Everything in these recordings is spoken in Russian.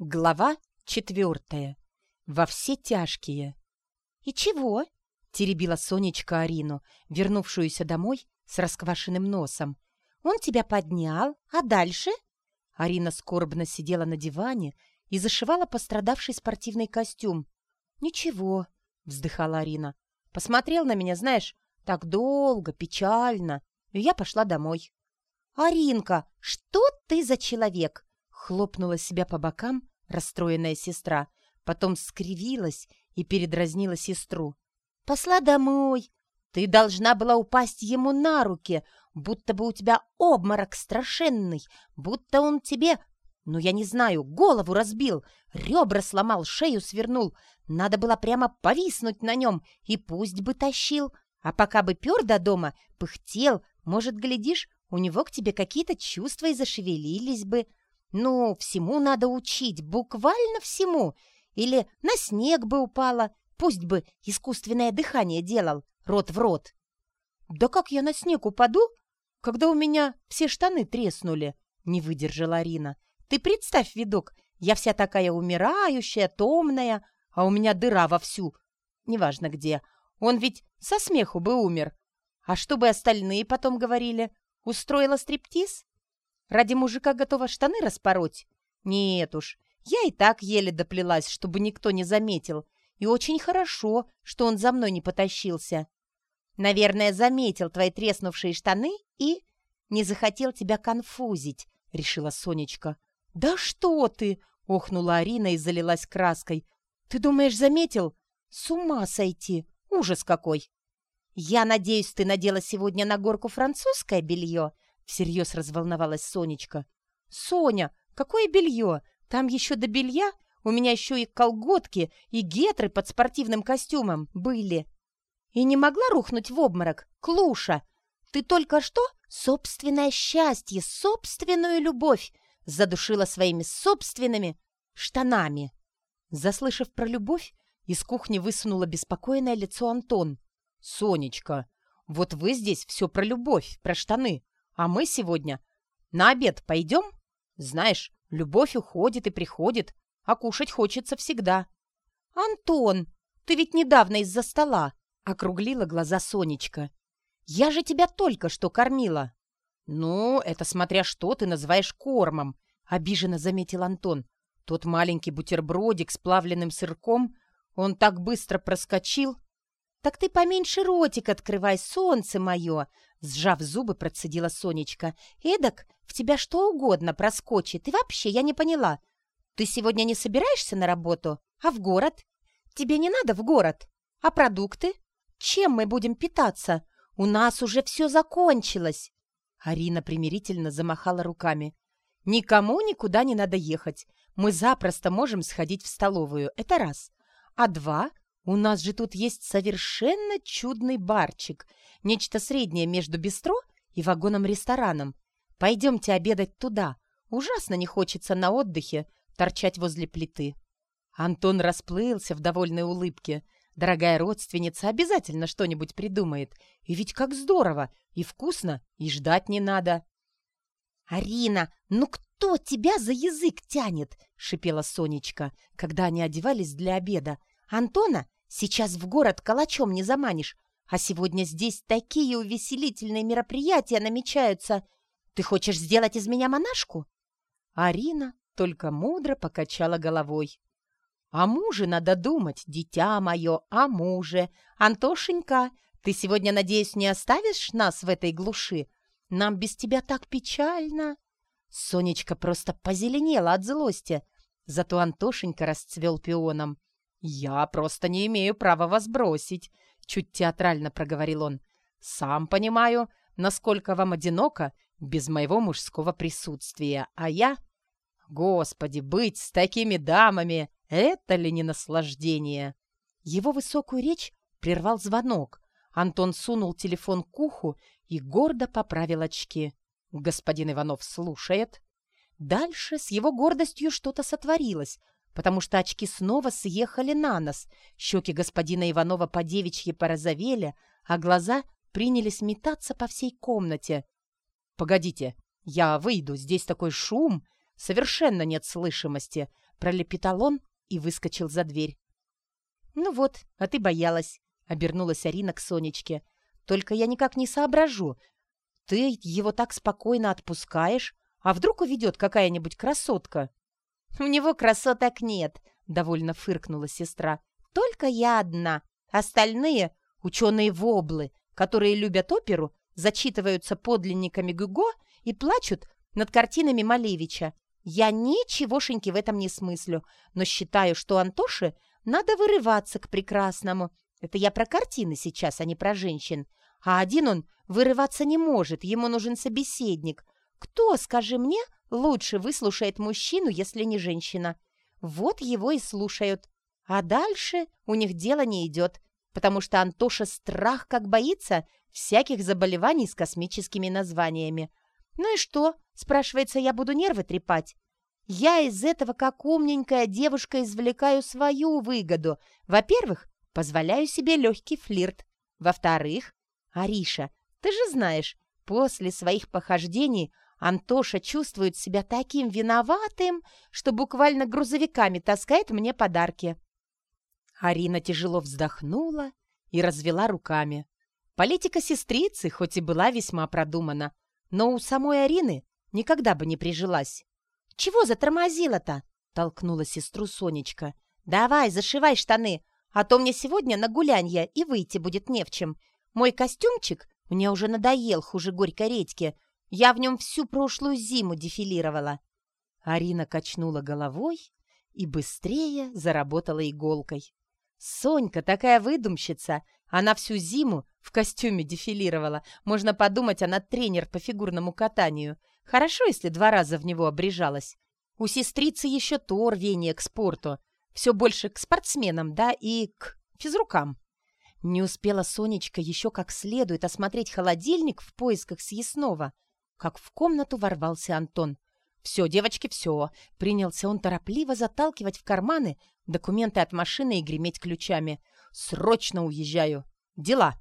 Глава четвертая. Во все тяжкие. «И чего?» — теребила Сонечка Арину, вернувшуюся домой с расквашенным носом. «Он тебя поднял, а дальше?» Арина скорбно сидела на диване и зашивала пострадавший спортивный костюм. «Ничего», — вздыхала Арина. «Посмотрел на меня, знаешь, так долго, печально, и я пошла домой». «Аринка, что ты за человек?» Хлопнула себя по бокам расстроенная сестра, потом скривилась и передразнила сестру. «Посла домой! Ты должна была упасть ему на руки, будто бы у тебя обморок страшенный, будто он тебе, ну, я не знаю, голову разбил, ребра сломал, шею свернул. Надо было прямо повиснуть на нем, и пусть бы тащил. А пока бы пер до дома, пыхтел, может, глядишь, у него к тебе какие-то чувства и зашевелились бы. Ну, всему надо учить, буквально всему. Или на снег бы упала, пусть бы искусственное дыхание делал, рот в рот. Да как я на снег упаду, когда у меня все штаны треснули? Не выдержала Арина. Ты представь, видок, я вся такая умирающая, томная, а у меня дыра вовсю. Неважно где. Он ведь со смеху бы умер. А что бы остальные потом говорили? Устроила стриптиз? Ради мужика готова штаны распороть? Нет уж, я и так еле доплелась, чтобы никто не заметил. И очень хорошо, что он за мной не потащился. Наверное, заметил твои треснувшие штаны и не захотел тебя конфузить, решила Сонечка. Да что ты! охнула Арина и залилась краской. Ты думаешь, заметил? С ума сойти! Ужас какой! Я надеюсь, ты надела сегодня на горку французское белье Всерьез разволновалась Сонечка. «Соня, какое белье? Там еще до белья у меня еще и колготки, и гетры под спортивным костюмом были. И не могла рухнуть в обморок? Клуша, ты только что собственное счастье, собственную любовь задушила своими собственными штанами». Заслышав про любовь, из кухни высунуло беспокойное лицо Антон. «Сонечка, вот вы здесь все про любовь, про штаны. А мы сегодня на обед пойдем? Знаешь, любовь уходит и приходит, а кушать хочется всегда. Антон, ты ведь недавно из-за стола, округлила глаза Сонечка. Я же тебя только что кормила. Ну, это смотря что ты называешь кормом, обиженно заметил Антон. Тот маленький бутербродик с плавленным сырком, он так быстро проскочил. Так ты поменьше ротик открывай, солнце мое, Сжав зубы, процедила Сонечка. «Эдак, в тебя что угодно проскочит. И вообще, я не поняла. Ты сегодня не собираешься на работу, а в город? Тебе не надо в город. А продукты? Чем мы будем питаться? У нас уже все закончилось!» Арина примирительно замахала руками. «Никому никуда не надо ехать. Мы запросто можем сходить в столовую. Это раз. А два, у нас же тут есть совершенно чудный барчик. Нечто среднее между бистро и вагоном-рестораном. Пойдемте обедать туда. Ужасно не хочется на отдыхе торчать возле плиты. Антон расплылся в довольной улыбке. Дорогая родственница обязательно что-нибудь придумает. И ведь как здорово! И вкусно, и ждать не надо. «Арина, ну кто тебя за язык тянет?» — шипела Сонечка, когда они одевались для обеда. «Антона сейчас в город калачом не заманишь. А сегодня здесь такие увеселительные мероприятия намечаются. Ты хочешь сделать из меня монашку?» Арина только мудро покачала головой. «О муже надо думать, дитя мое, о муже. Антошенька, ты сегодня, надеюсь, не оставишь нас в этой глуши? Нам без тебя так печально!» Сонечка просто позеленела от злости, зато Антошенька расцвел пионом. «Я просто не имею права вас бросить. Чуть театрально проговорил он. «Сам понимаю, насколько вам одиноко без моего мужского присутствия, а я... Господи, быть с такими дамами — это ли не наслаждение?» Его высокую речь прервал звонок. Антон сунул телефон к уху и гордо поправил очки. Господин Иванов слушает. Дальше с его гордостью что-то сотворилось, потому что очки снова съехали на нос, щеки господина Иванова по девичьи порозовели, а глаза принялись метаться по всей комнате. «Погодите, я выйду, здесь такой шум!» совершенно нет слышимости», — пролепетал он и выскочил за дверь. «Ну вот, а ты боялась», — обернулась Арина к Сонечке. «Только я никак не соображу. Ты его так спокойно отпускаешь, а вдруг уведет какая-нибудь красотка?» «У него красоток нет», — довольно фыркнула сестра. «Только я одна. Остальные — ученые-воблы, которые любят оперу, зачитываются подлинниками Гюго и плачут над картинами Малевича. Я ничегошеньки в этом не смыслю, но считаю, что Антоше надо вырываться к прекрасному. Это я про картины сейчас, а не про женщин. А один он вырываться не может, ему нужен собеседник. Кто, скажи мне, лучше выслушает мужчину, если не женщина? Вот его и слушают. А дальше у них дело не идет, потому что Антоша страх как боится всяких заболеваний с космическими названиями. «Ну и что?» — спрашивается, я буду нервы трепать. Я из этого, как умненькая девушка, извлекаю свою выгоду. Во-первых, позволяю себе легкий флирт. Во-вторых, Ариша, ты же знаешь, после своих похождений Антоша чувствует себя таким виноватым, что буквально грузовиками таскает мне подарки. Арина тяжело вздохнула и развела руками. Политика сестрицы хоть и была весьма продумана, но у самой Арины никогда бы не прижилась. «Чего затормозила-то?» — толкнула сестру Сонечка. «Давай, зашивай штаны, а то мне сегодня на гулянье и выйти будет не в чем. Мой костюмчик мне уже надоел хуже горькой редьки. Я в нем всю прошлую зиму дефилировала». Арина качнула головой и быстрее заработала иголкой. Сонька такая выдумщица. Она всю зиму в костюме дефилировала. Можно подумать, она тренер по фигурному катанию. Хорошо, если два раза в него обрежалась. У сестрицы еще то рвение к спорту. Все больше к спортсменам, да, и к физрукам. Не успела Сонечка еще как следует осмотреть холодильник в поисках съестного, как в комнату ворвался Антон. «Все, девочки, все!» Принялся он торопливо заталкивать в карманы документы от машины и греметь ключами. «Срочно уезжаю! Дела!»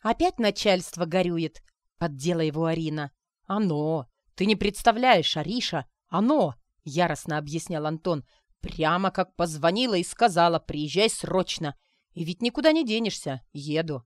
«Опять начальство горюет!» — поддела его Арина. «Оно! Ты не представляешь, Ариша! Оно!» — яростно объяснял Антон. «Прямо как позвонила и сказала, приезжай срочно! И ведь никуда не денешься, еду!»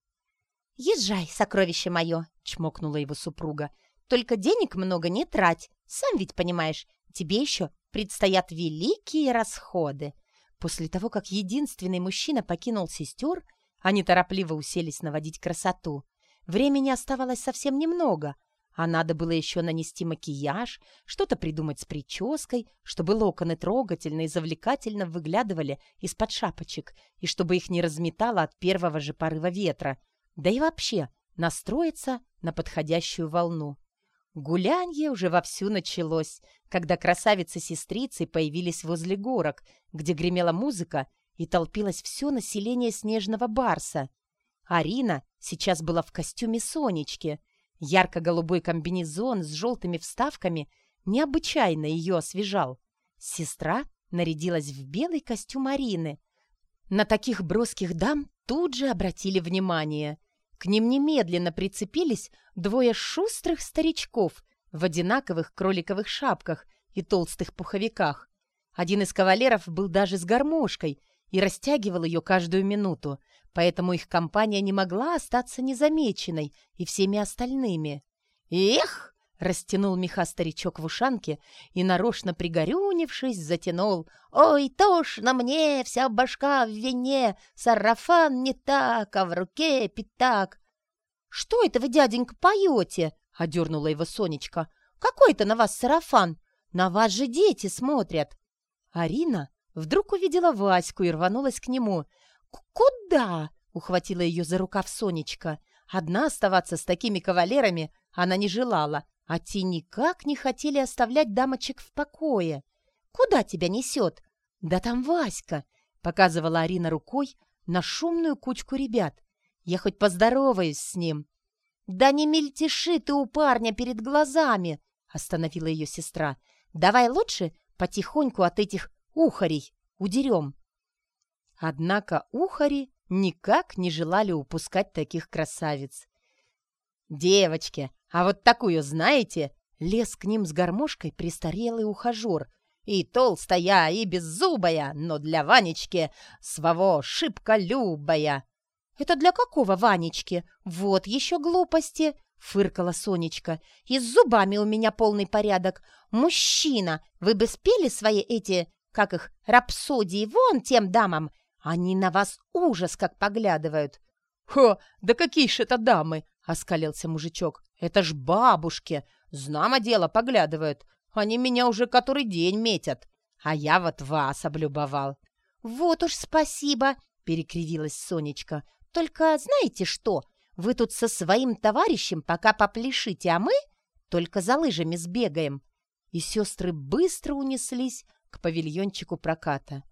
«Езжай, сокровище мое!» — чмокнула его супруга. «Только денег много не трать, сам ведь понимаешь, тебе еще предстоят великие расходы!» После того, как единственный мужчина покинул сестер, они торопливо уселись наводить красоту. Времени оставалось совсем немного, а надо было еще нанести макияж, что-то придумать с прической, чтобы локоны трогательно и завлекательно выглядывали из-под шапочек, и чтобы их не разметало от первого же порыва ветра, да и вообще настроиться на подходящую волну. Гулянье уже вовсю началось, когда красавицы-сестрицы появились возле горок, где гремела музыка и толпилось все население Снежного Барса. Арина сейчас была в костюме Сонечки. Ярко-голубой комбинезон с желтыми вставками необычайно ее освежал. Сестра нарядилась в белый костюм Арины. На таких броских дам тут же обратили внимание — к ним немедленно прицепились двое шустрых старичков в одинаковых кроликовых шапках и толстых пуховиках. Один из кавалеров был даже с гармошкой и растягивал ее каждую минуту, поэтому их компания не могла остаться незамеченной и всеми остальными. «Эх!» Растянул меха старичок в ушанке и, нарочно пригорюнившись, затянул. «Ой, тошно мне, вся башка в вине, сарафан не так, а в руке пятак». «Что это вы, дяденька, поете?» — одернула его Сонечка. «Какой это на вас сарафан? На вас же дети смотрят». Арина вдруг увидела Ваську и рванулась к нему. «Куда?» — ухватила ее за рукав Сонечка. Одна оставаться с такими кавалерами она не желала, а те никак не хотели оставлять дамочек в покое. «Куда тебя несет?» «Да там Васька!» — показывала Арина рукой на шумную кучку ребят. «Я хоть поздороваюсь с ним». «Да не мельтеши ты у парня перед глазами!» — остановила ее сестра. «Давай лучше потихоньку от этих ухарей удерем». Однако ухари никак не желали упускать таких красавиц. «Девочки, а вот такую знаете?» лез к ним с гармошкой престарелый ухажер. И толстая, и беззубая, но для Ванечки своего шибко любая. «Это для какого Ванечки? Вот еще глупости!» — фыркала Сонечка. «И с зубами у меня полный порядок. Мужчина, вы бы спели свои эти, как их, рапсодии вон тем дамам? Они на вас ужас как поглядывают». «Хо, да какие ж это дамы!» — оскалился мужичок. «Это ж бабушки! Знамо дело поглядывают. Они меня уже который день метят. А я вот вас облюбовал». «Вот уж спасибо!» — перекривилась Сонечка. «Только знаете что? Вы тут со своим товарищем пока попляшите, а мы только за лыжами сбегаем». И сестры быстро унеслись к павильончику проката.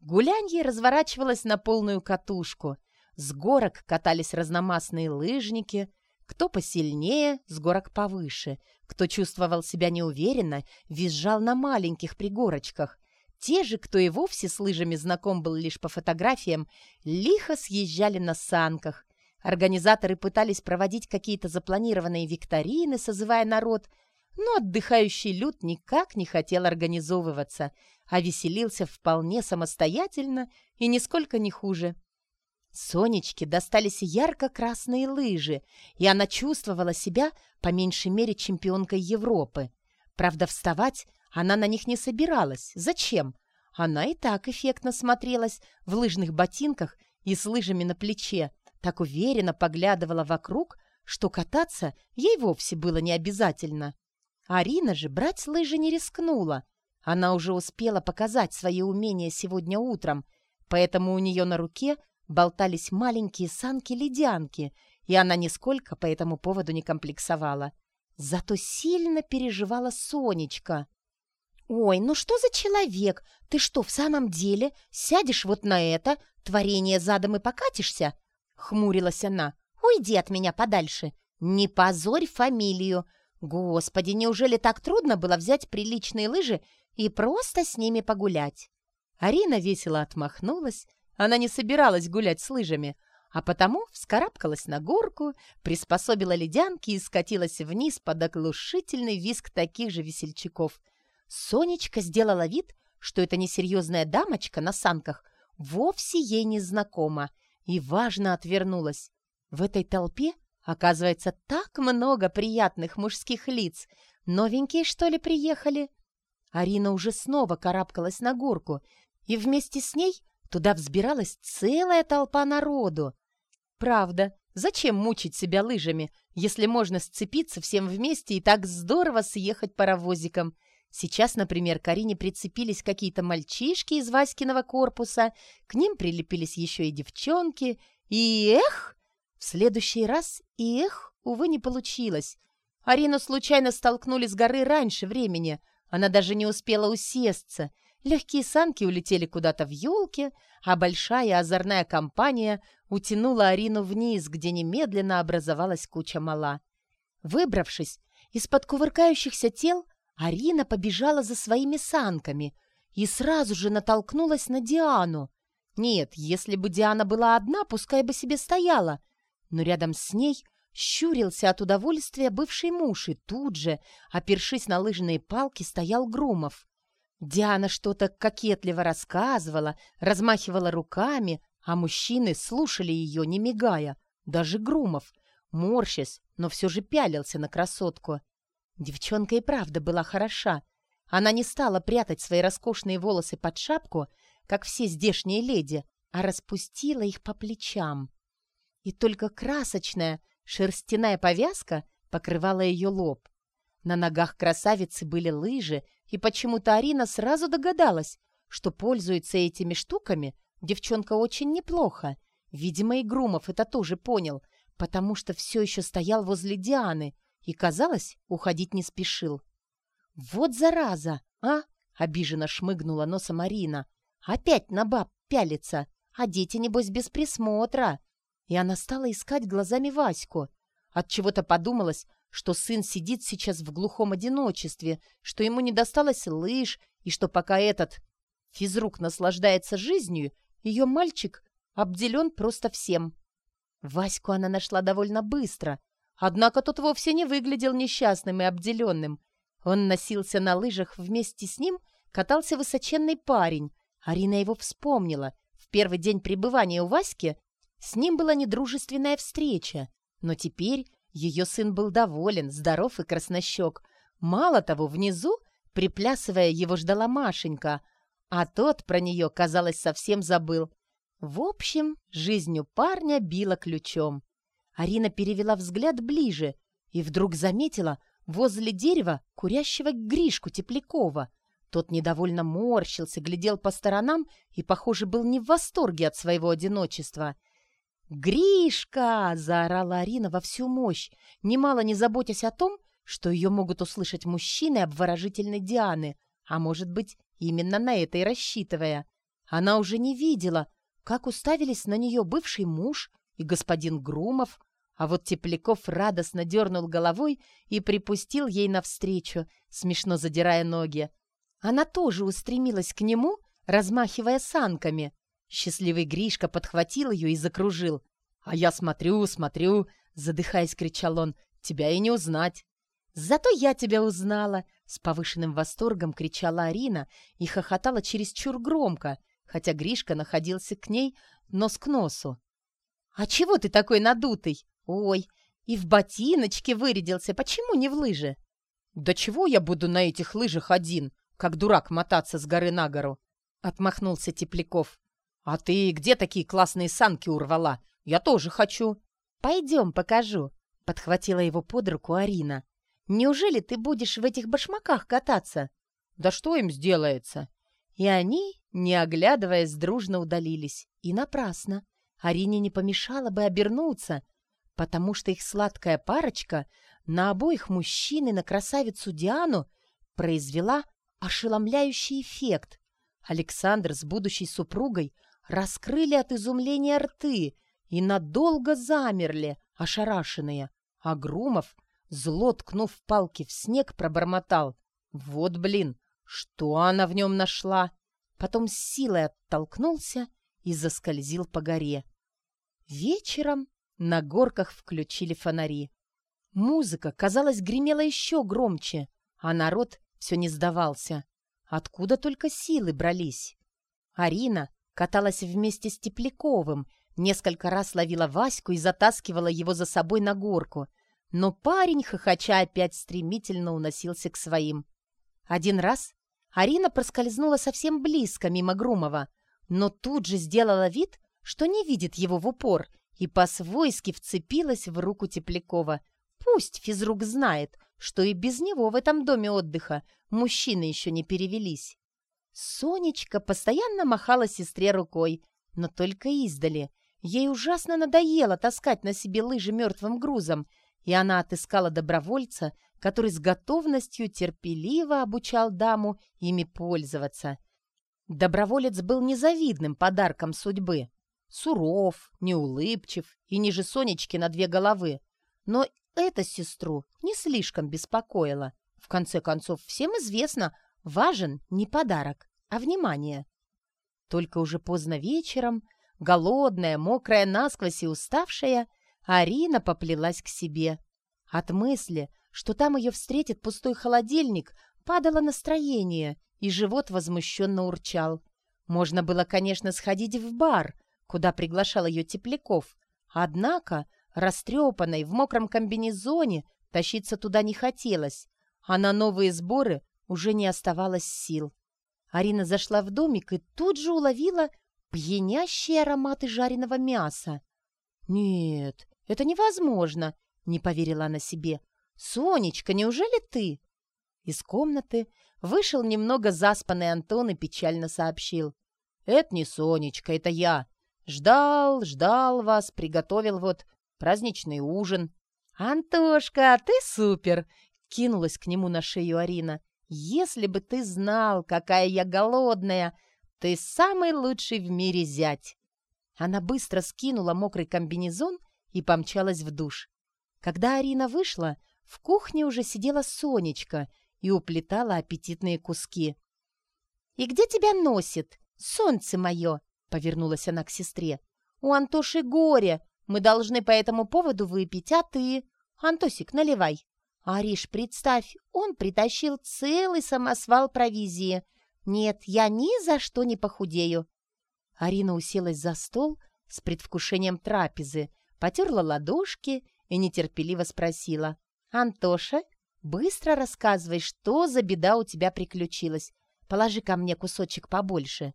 Гулянье разворачивалось на полную катушку. С горок катались разномастные лыжники, кто посильнее, с горок повыше, кто чувствовал себя неуверенно, визжал на маленьких пригорочках. Те же, кто и вовсе с лыжами знаком был лишь по фотографиям, лихо съезжали на санках. Организаторы пытались проводить какие-то запланированные викторины, созывая народ – но отдыхающий люд никак не хотел организовываться, а веселился вполне самостоятельно и нисколько не хуже. Сонечке достались ярко-красные лыжи, и она чувствовала себя по меньшей мере чемпионкой Европы. Правда, вставать она на них не собиралась. Зачем? Она и так эффектно смотрелась в лыжных ботинках и с лыжами на плече, так уверенно поглядывала вокруг, что кататься ей вовсе было не обязательно. Арина же брать лыжи не рискнула. Она уже успела показать свои умения сегодня утром, поэтому у нее на руке болтались маленькие санки-ледянки, и она нисколько по этому поводу не комплексовала. Зато сильно переживала Сонечка. «Ой, ну что за человек? Ты что, в самом деле сядешь вот на это, творение задом и покатишься?» — хмурилась она. «Уйди от меня подальше. Не позорь фамилию. Господи, неужели так трудно было взять приличные лыжи и просто с ними погулять? Арина весело отмахнулась. Она не собиралась гулять с лыжами, а потому вскарабкалась на горку, приспособила ледянки и скатилась вниз под оглушительный визг таких же весельчаков. Сонечка сделала вид, что эта несерьезная дамочка на санках вовсе ей не знакома, и важно отвернулась. В этой толпе Оказывается, так много приятных мужских лиц. Новенькие, что ли, приехали? Арина уже снова карабкалась на горку, и вместе с ней туда взбиралась целая толпа народу. Правда, зачем мучить себя лыжами, если можно сцепиться всем вместе и так здорово съехать паровозиком? Сейчас, например, к Арине прицепились какие-то мальчишки из Васькиного корпуса, к ним прилепились еще и девчонки, и эх! В следующий раз и эх, увы, не получилось. Арину случайно столкнули с горы раньше времени. Она даже не успела усесться. Легкие санки улетели куда-то в елки, а большая озорная компания утянула Арину вниз, где немедленно образовалась куча мала. Выбравшись из-под кувыркающихся тел, Арина побежала за своими санками и сразу же натолкнулась на Диану. Нет, если бы Диана была одна, пускай бы себе стояла — но рядом с ней щурился от удовольствия бывший муж, и тут же, опершись на лыжные палки, стоял Грумов. Диана что-то кокетливо рассказывала, размахивала руками, а мужчины слушали ее, не мигая. Даже Грумов, морщась, но все же пялился на красотку. Девчонка и правда была хороша. Она не стала прятать свои роскошные волосы под шапку, как все здешние леди, а распустила их по плечам и только красочная шерстяная повязка покрывала ее лоб. На ногах красавицы были лыжи, и почему-то Арина сразу догадалась, что пользуется этими штуками девчонка очень неплохо. Видимо, и Грумов это тоже понял, потому что все еще стоял возле Дианы и, казалось, уходить не спешил. «Вот зараза, а!» — обиженно шмыгнула носом Арина. «Опять на баб пялится, а дети, небось, без присмотра!» и она стала искать глазами Ваську. От чего то подумалось, что сын сидит сейчас в глухом одиночестве, что ему не досталось лыж, и что пока этот физрук наслаждается жизнью, ее мальчик обделен просто всем. Ваську она нашла довольно быстро. Однако тот вовсе не выглядел несчастным и обделенным. Он носился на лыжах вместе с ним, катался высоченный парень. Арина его вспомнила. В первый день пребывания у Васьки с ним была недружественная встреча. Но теперь ее сын был доволен, здоров и краснощек. Мало того, внизу, приплясывая, его ждала Машенька, а тот про нее, казалось, совсем забыл. В общем, жизнью парня била ключом. Арина перевела взгляд ближе и вдруг заметила возле дерева курящего Гришку Теплякова. Тот недовольно морщился, глядел по сторонам и, похоже, был не в восторге от своего одиночества. «Гришка!» — заорала Арина во всю мощь, немало не заботясь о том, что ее могут услышать мужчины обворожительной Дианы, а может быть, именно на это и рассчитывая. Она уже не видела, как уставились на нее бывший муж и господин Грумов, а вот Тепляков радостно дернул головой и припустил ей навстречу, смешно задирая ноги. Она тоже устремилась к нему, размахивая санками. Счастливый Гришка подхватил ее и закружил. «А я смотрю, смотрю!» — задыхаясь, кричал он. «Тебя и не узнать!» «Зато я тебя узнала!» — с повышенным восторгом кричала Арина и хохотала чересчур громко, хотя Гришка находился к ней нос к носу. «А чего ты такой надутый? Ой, и в ботиночке вырядился, почему не в лыжи?» «Да чего я буду на этих лыжах один, как дурак мотаться с горы на гору?» — отмахнулся Тепляков. «А ты где такие классные санки урвала? Я тоже хочу». «Пойдем, покажу», — подхватила его под руку Арина. «Неужели ты будешь в этих башмаках кататься?» «Да что им сделается?» И они, не оглядываясь, дружно удалились. И напрасно. Арине не помешало бы обернуться, потому что их сладкая парочка на обоих мужчин и на красавицу Диану произвела ошеломляющий эффект. Александр с будущей супругой раскрыли от изумления рты и надолго замерли, ошарашенные. А Грумов, зло ткнув палки в снег, пробормотал. «Вот блин, что она в нем нашла?» Потом с силой оттолкнулся и заскользил по горе. Вечером на горках включили фонари. Музыка, казалось, гремела еще громче, а народ все не сдавался. Откуда только силы брались? Арина каталась вместе с Тепляковым, несколько раз ловила Ваську и затаскивала его за собой на горку. Но парень, хохоча, опять стремительно уносился к своим. Один раз Арина проскользнула совсем близко мимо Грумова, но тут же сделала вид, что не видит его в упор, и по-свойски вцепилась в руку Теплякова. Пусть физрук знает, что и без него в этом доме отдыха мужчины еще не перевелись. Сонечка постоянно махала сестре рукой, но только издали. Ей ужасно надоело таскать на себе лыжи мертвым грузом, и она отыскала добровольца, который с готовностью терпеливо обучал даму ими пользоваться. Доброволец был незавидным подарком судьбы. Суров, неулыбчив и ниже Сонечки на две головы. Но эта сестру не слишком беспокоила. В конце концов, всем известно, Важен не подарок, а внимание. Только уже поздно вечером, голодная, мокрая насквозь и уставшая, Арина поплелась к себе. От мысли, что там ее встретит пустой холодильник, падало настроение, и живот возмущенно урчал. Можно было, конечно, сходить в бар, куда приглашал ее Тепляков, однако, растрепанной в мокром комбинезоне, тащиться туда не хотелось, а на новые сборы уже не оставалось сил. Арина зашла в домик и тут же уловила пьянящие ароматы жареного мяса. «Нет, это невозможно!» — не поверила она себе. «Сонечка, неужели ты?» Из комнаты вышел немного заспанный Антон и печально сообщил. «Это не Сонечка, это я. Ждал, ждал вас, приготовил вот праздничный ужин». «Антошка, ты супер!» — кинулась к нему на шею Арина. Если бы ты знал, какая я голодная, ты самый лучший в мире зять!» Она быстро скинула мокрый комбинезон и помчалась в душ. Когда Арина вышла, в кухне уже сидела Сонечка и уплетала аппетитные куски. «И где тебя носит, солнце мое?» — повернулась она к сестре. «У Антоши горе, мы должны по этому поводу выпить, а ты?» Антосик, наливай. Ариш, представь, он притащил целый самосвал провизии. Нет, я ни за что не похудею. Арина уселась за стол с предвкушением трапезы, потерла ладошки и нетерпеливо спросила. «Антоша, быстро рассказывай, что за беда у тебя приключилась. Положи ко мне кусочек побольше».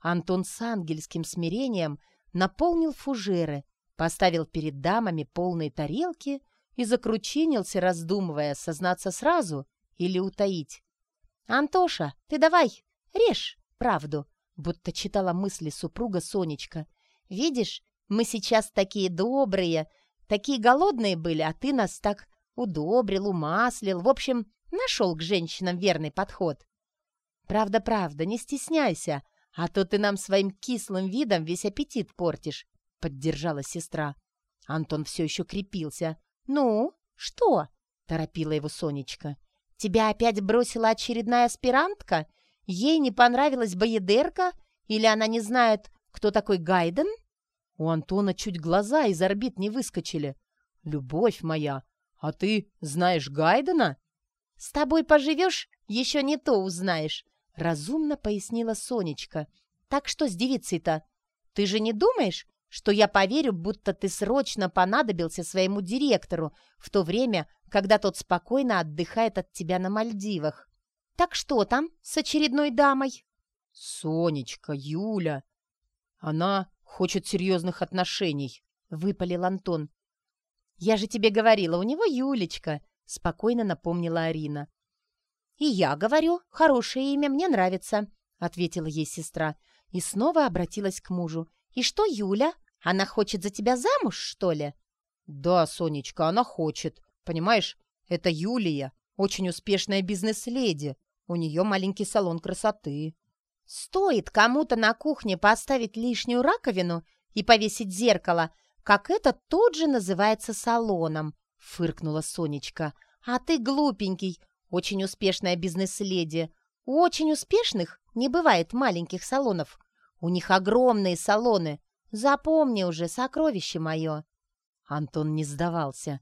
Антон с ангельским смирением наполнил фужеры, поставил перед дамами полные тарелки и закручинился, раздумывая, сознаться сразу или утаить. «Антоша, ты давай, режь правду», будто читала мысли супруга Сонечка. «Видишь, мы сейчас такие добрые, такие голодные были, а ты нас так удобрил, умаслил, в общем, нашел к женщинам верный подход». «Правда-правда, не стесняйся, а то ты нам своим кислым видом весь аппетит портишь», — поддержала сестра. Антон все еще крепился. «Ну, что?» — торопила его Сонечка. «Тебя опять бросила очередная аспирантка? Ей не понравилась боедерка? Или она не знает, кто такой Гайден?» У Антона чуть глаза из орбит не выскочили. «Любовь моя, а ты знаешь Гайдена?» «С тобой поживешь, еще не то узнаешь», — разумно пояснила Сонечка. «Так что с девицей-то? Ты же не думаешь, что я поверю, будто ты срочно понадобился своему директору в то время, когда тот спокойно отдыхает от тебя на Мальдивах. Так что там с очередной дамой?» «Сонечка, Юля, она хочет серьезных отношений», — выпалил Антон. «Я же тебе говорила, у него Юлечка», — спокойно напомнила Арина. «И я говорю, хорошее имя, мне нравится», — ответила ей сестра и снова обратилась к мужу. «И что, Юля? Она хочет за тебя замуж, что ли?» «Да, Сонечка, она хочет. Понимаешь, это Юлия, очень успешная бизнес-леди. У нее маленький салон красоты». «Стоит кому-то на кухне поставить лишнюю раковину и повесить зеркало, как это тут же называется салоном», — фыркнула Сонечка. «А ты глупенький, очень успешная бизнес-леди. У очень успешных не бывает маленьких салонов. У них огромные салоны. Запомни уже, сокровище мое!» Антон не сдавался.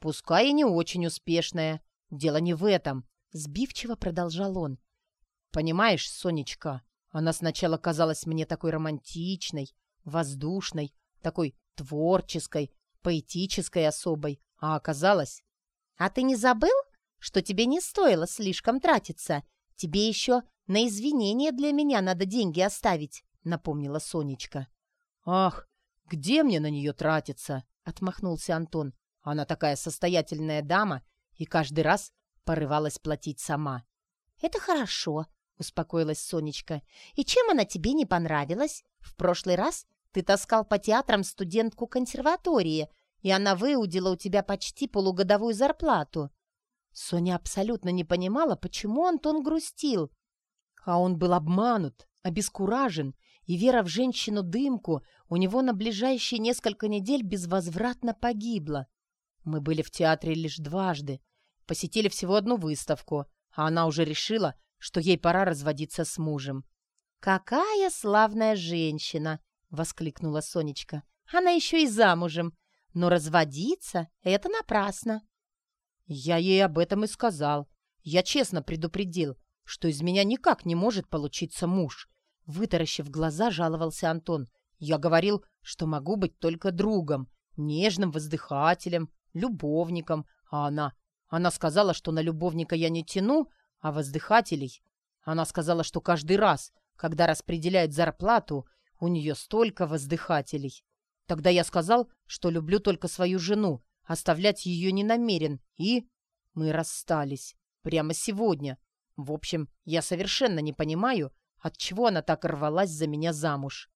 «Пускай и не очень успешная. Дело не в этом», — сбивчиво продолжал он. «Понимаешь, Сонечка, она сначала казалась мне такой романтичной, воздушной, такой творческой, поэтической особой, а оказалась...» «А ты не забыл, что тебе не стоило слишком тратиться? Тебе еще на извинения для меня надо деньги оставить», — напомнила Сонечка. «Ах, где мне на нее тратиться?» — отмахнулся Антон. «Она такая состоятельная дама и каждый раз порывалась платить сама». «Это хорошо», — успокоилась Сонечка. «И чем она тебе не понравилась? В прошлый раз ты таскал по театрам студентку консерватории, и она выудила у тебя почти полугодовую зарплату». Соня абсолютно не понимала, почему Антон грустил. А он был обманут, обескуражен, и вера в женщину-дымку у него на ближайшие несколько недель безвозвратно погибла. Мы были в театре лишь дважды, посетили всего одну выставку, а она уже решила, что ей пора разводиться с мужем. «Какая славная женщина!» — воскликнула Сонечка. «Она еще и замужем. Но разводиться — это напрасно». Я ей об этом и сказал. Я честно предупредил, что из меня никак не может получиться муж. Вытаращив глаза, жаловался Антон. Я говорил, что могу быть только другом, нежным воздыхателем, любовником, а она... Она сказала, что на любовника я не тяну, а воздыхателей... Она сказала, что каждый раз, когда распределяют зарплату, у нее столько воздыхателей. Тогда я сказал, что люблю только свою жену, оставлять ее не намерен, и... Мы расстались. Прямо сегодня. В общем, я совершенно не понимаю, Отчего она так рвалась за меня замуж?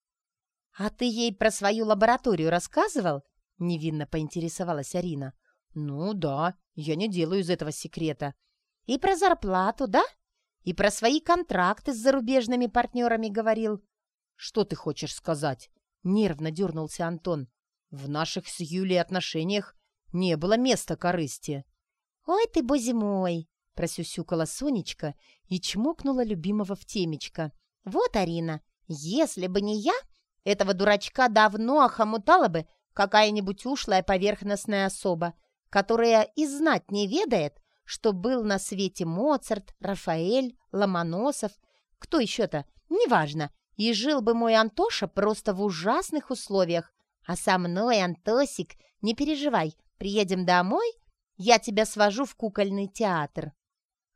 «А ты ей про свою лабораторию рассказывал?» — невинно поинтересовалась Арина. «Ну да, я не делаю из этого секрета». «И про зарплату, да? И про свои контракты с зарубежными партнерами говорил?» «Что ты хочешь сказать?» — нервно дернулся Антон. «В наших с Юлей отношениях не было места корысти». «Ой ты, боже мой!» — просюсюкала Сонечка и чмокнула любимого в темечко. «Вот, Арина, если бы не я, этого дурачка давно охомутала бы какая-нибудь ушлая поверхностная особа. которая и знать не ведает, что был на свете Моцарт, Рафаэль, Ломоносов, кто еще-то, неважно, и жил бы мой Антоша просто в ужасных условиях. А со мной, Антосик, не переживай, приедем домой, я тебя свожу в кукольный театр».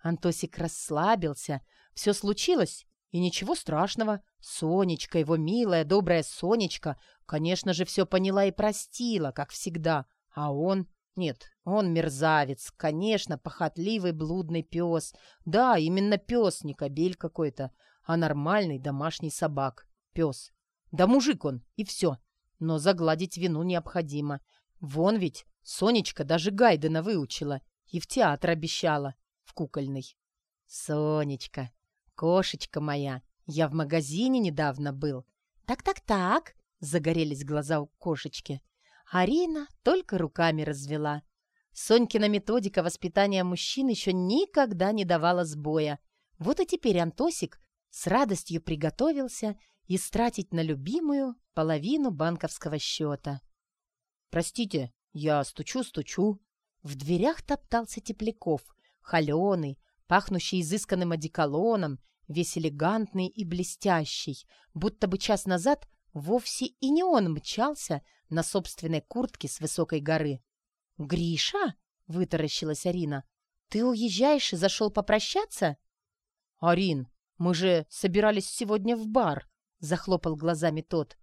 Антосик расслабился. Все случилось, и ничего страшного. Сонечка, его милая, добрая Сонечка, конечно же, все поняла и простила, как всегда. А он... Нет, он мерзавец, конечно, похотливый блудный пес. Да, именно пес, не кобель какой-то, а нормальный домашний собак. Пес. Да мужик он, и все. Но загладить вину необходимо. Вон ведь Сонечка даже Гайдена выучила и в театр обещала, кукольный. Сонечка, кошечка моя, я в магазине недавно был. Так-так-так, загорелись глаза у кошечки. Арина только руками развела. Сонькина методика воспитания мужчин еще никогда не давала сбоя. Вот и теперь Антосик с радостью приготовился истратить на любимую половину банковского счета. «Простите, я стучу-стучу». В дверях топтался Тепляков, холеный, пахнущий изысканным одеколоном, весь элегантный и блестящий, будто бы час назад вовсе и не он мчался на собственной куртке с высокой горы. «Гриша?» — вытаращилась Арина. «Ты уезжаешь и зашел попрощаться?» «Арин, мы же собирались сегодня в бар», — захлопал глазами тот.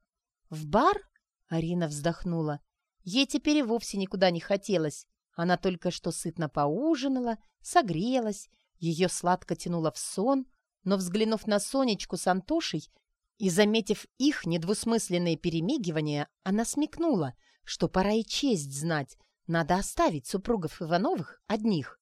«В бар?» — Арина вздохнула. Ей теперь и вовсе никуда не хотелось. Она только что сытно поужинала, согрелась, ее сладко тянуло в сон, но, взглянув на Сонечку с Антошей и заметив их недвусмысленные перемигивания, она смекнула, что пора и честь знать, надо оставить супругов Ивановых одних.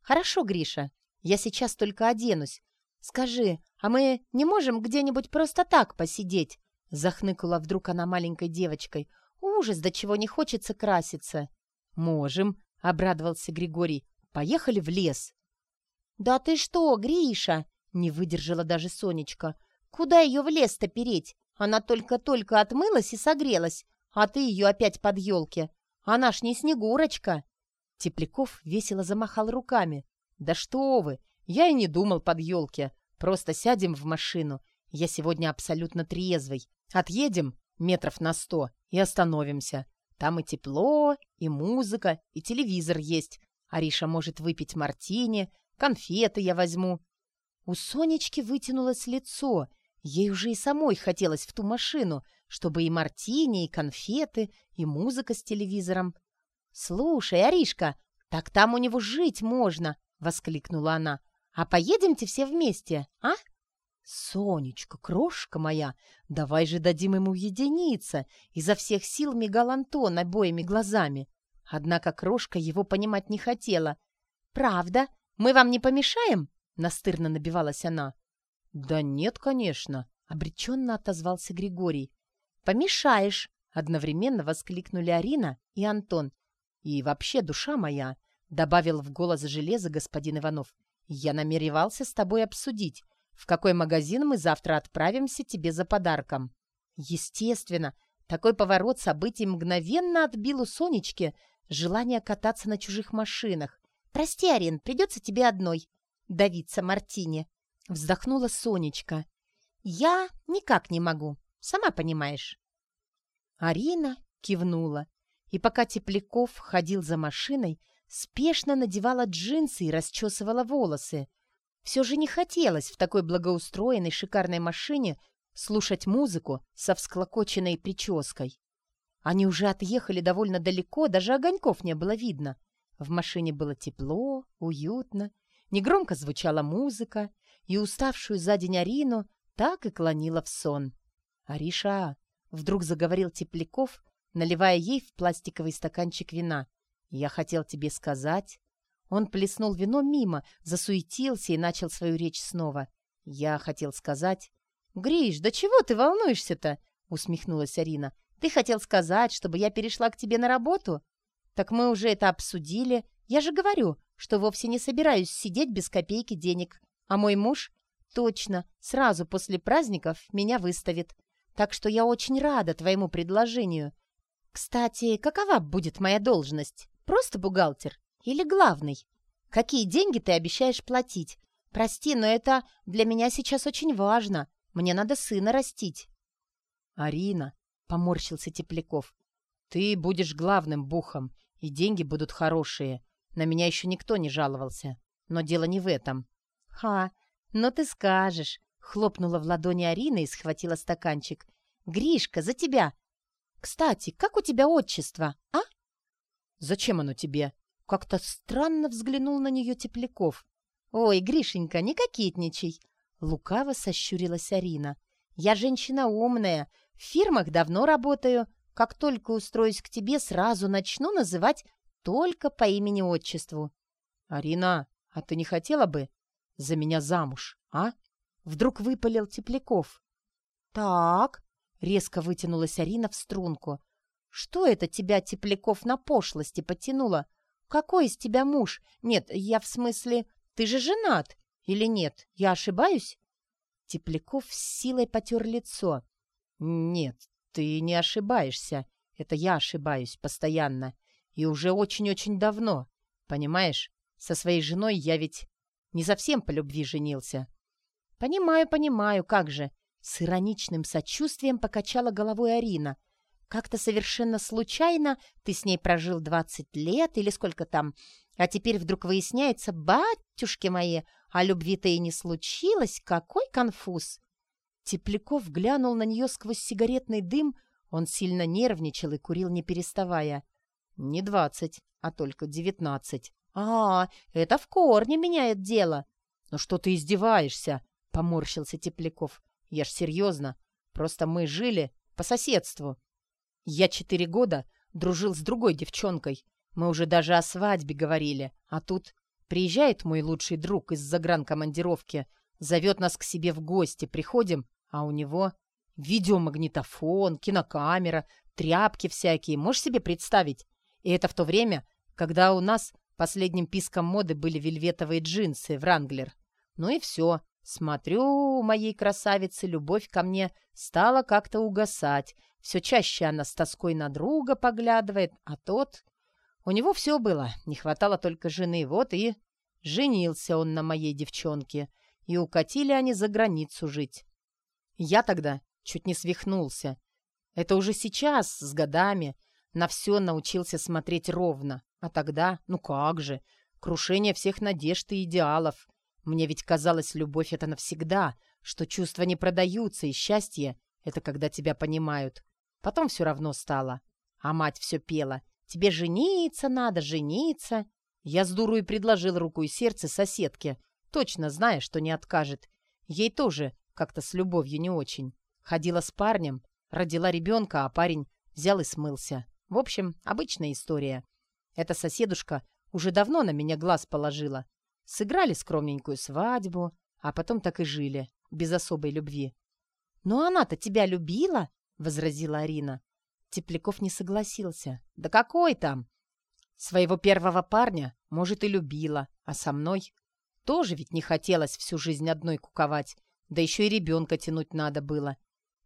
«Хорошо, Гриша, я сейчас только оденусь. Скажи, а мы не можем где-нибудь просто так посидеть?» Захныкала вдруг она маленькой девочкой. «Ужас, до чего не хочется краситься!» «Можем», — обрадовался Григорий. «Поехали в лес». «Да ты что, Гриша!» — не выдержала даже Сонечка. «Куда ее в лес-то переть? Она только-только отмылась и согрелась, а ты ее опять под елки. Она ж не Снегурочка!» Тепляков весело замахал руками. «Да что вы! Я и не думал под елки. Просто сядем в машину. Я сегодня абсолютно трезвый. Отъедем метров на сто и остановимся. Там и тепло, и музыка, и телевизор есть. Ариша может выпить мартини, конфеты я возьму». У Сонечки вытянулось лицо. Ей уже и самой хотелось в ту машину, чтобы и мартини, и конфеты, и музыка с телевизором. «Слушай, Аришка, так там у него жить можно!» — воскликнула она. «А поедемте все вместе, а?» «Сонечка, крошка моя, давай же дадим ему уединиться!» Изо всех сил мигал Антон обоими глазами. Однако крошка его понимать не хотела. «Правда? Мы вам не помешаем?» — настырно набивалась она. «Да нет, конечно», — обреченно отозвался Григорий. «Помешаешь!» — одновременно воскликнули Арина и Антон. «И вообще, душа моя!» — добавил в голос железа господин Иванов. «Я намеревался с тобой обсудить, в какой магазин мы завтра отправимся тебе за подарком». Естественно, такой поворот событий мгновенно отбил у Сонечки желание кататься на чужих машинах. «Прости, Арин, придется тебе одной давиться Мартине», — вздохнула Сонечка. «Я никак не могу, сама понимаешь». Арина кивнула, и пока Тепляков ходил за машиной, спешно надевала джинсы и расчесывала волосы. Все же не хотелось в такой благоустроенной шикарной машине слушать музыку со всклокоченной прической. Они уже отъехали довольно далеко, даже огоньков не было видно. В машине было тепло, уютно, негромко звучала музыка, и уставшую за день Арину так и клонила в сон. «Ариша!» — вдруг заговорил Тепляков, наливая ей в пластиковый стаканчик вина. «Я хотел тебе сказать...» Он плеснул вино мимо, засуетился и начал свою речь снова. «Я хотел сказать...» «Гриш, да чего ты волнуешься-то?» — усмехнулась Арина. «Ты хотел сказать, чтобы я перешла к тебе на работу?» «Так мы уже это обсудили. Я же говорю, что вовсе не собираюсь сидеть без копейки денег. А мой муж точно сразу после праздников меня выставит. Так что я очень рада твоему предложению. Кстати, какова будет моя должность? Просто бухгалтер или главный? Какие деньги ты обещаешь платить? Прости, но это для меня сейчас очень важно. Мне надо сына растить». «Арина», — поморщился Тепляков, — «ты будешь главным бухом, и деньги будут хорошие. На меня еще никто не жаловался. Но дело не в этом». «Ха, ну ты скажешь», — хлопнула в ладони Арина и схватила стаканчик. «Гришка, за тебя! Кстати, как у тебя отчество, а?» «Зачем оно тебе?» Как-то странно взглянул на нее Тепляков. «Ой, Гришенька, не кокетничай!» Лукаво сощурилась Арина. «Я женщина умная, в фирмах давно работаю. Как только устроюсь к тебе, сразу начну называть только по имени-отчеству». «Арина, а ты не хотела бы за меня замуж, а?» Вдруг выпалил Тепляков. «Так», — резко вытянулась Арина в струнку. «Что это тебя, Тепляков, на пошлости потянуло? Какой из тебя муж? Нет, я в смысле, ты же женат. Или нет, я ошибаюсь?» Тепляков с силой потер лицо. «Нет, ты не ошибаешься. Это я ошибаюсь постоянно. И уже очень-очень давно. Понимаешь, со своей женой я ведь не совсем по любви женился». «Понимаю, понимаю, как же!» С ироничным сочувствием покачала головой Арина. «Как-то совершенно случайно ты с ней прожил двадцать лет или сколько там, а теперь вдруг выясняется, батюшки мои, а любви-то и не случилось, какой конфуз!» Тепляков глянул на нее сквозь сигаретный дым, он сильно нервничал и курил, не переставая. «Не двадцать, а только девятнадцать». «А, это в корне меняет дело». «Ну что ты издеваешься?» — поморщился Тепляков. «Я ж серьезно. Просто мы жили по соседству. Я четыре года дружил с другой девчонкой. Мы уже даже о свадьбе говорили. А тут приезжает мой лучший друг из загранкомандировки, зовет нас к себе в гости. Приходим, а у него видеомагнитофон, кинокамера, тряпки всякие. Можешь себе представить? И это в то время, когда у нас последним писком моды были вельветовые джинсы «Вранглер». Ну и все. Смотрю, у моей красавицы любовь ко мне стала как-то угасать. Все чаще она с тоской на друга поглядывает, а тот... У него все было, не хватало только жены. Вот и женился он на моей девчонке. И укатили они за границу жить. Я тогда чуть не свихнулся. Это уже сейчас, с годами, на все научился смотреть ровно. А тогда, ну как же, крушение всех надежд и идеалов. Мне ведь казалось, любовь — это навсегда, что чувства не продаются, и счастье — это когда тебя понимают. Потом все равно стало. А мать все пела. «Тебе жениться надо, жениться!» Я с дуру и предложил руку и сердце соседке, точно зная, что не откажет. Ей тоже как-то с любовью не очень. Ходила с парнем, родила ребенка, а парень взял и смылся. В общем, обычная история. Эта соседушка уже давно на меня глаз положила. Сыграли скромненькую свадьбу, а потом так и жили, без особой любви. «Но она-то тебя любила?» — возразила Арина. Тепляков не согласился. «Да какой там? Своего первого парня, может, и любила, а со мной тоже ведь не хотелось всю жизнь одной куковать, да еще и ребенка тянуть надо было.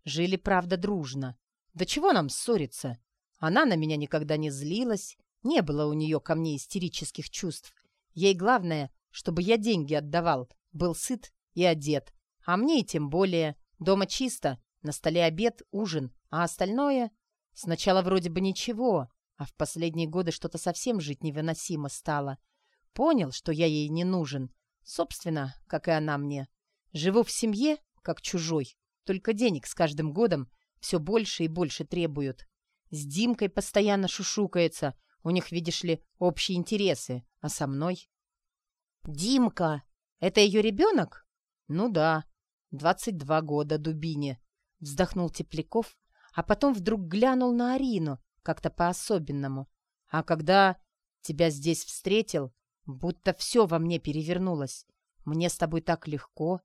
Жили, правда, дружно. Да чего нам ссориться? Она на меня никогда не злилась, не было у нее ко мне истерических чувств. Ей главное, чтобы я деньги отдавал, был сыт и одет. А мне и тем более. Дома чисто, на столе обед, ужин, а остальное... Сначала вроде бы ничего, а в последние годы что-то совсем жить невыносимо стало. Понял, что я ей не нужен. Собственно, как и она мне. Живу в семье, как чужой. Только денег с каждым годом все больше и больше требуют. С Димкой постоянно шушукается, у них, видишь ли, общие интересы, а со мной... «Димка! Это ее ребенок?» «Ну да, двадцать два года дубине», — вздохнул Тепляков, а потом вдруг глянул на Арину, как-то по-особенному. «А когда тебя здесь встретил, будто все во мне перевернулось. Мне с тобой так легко.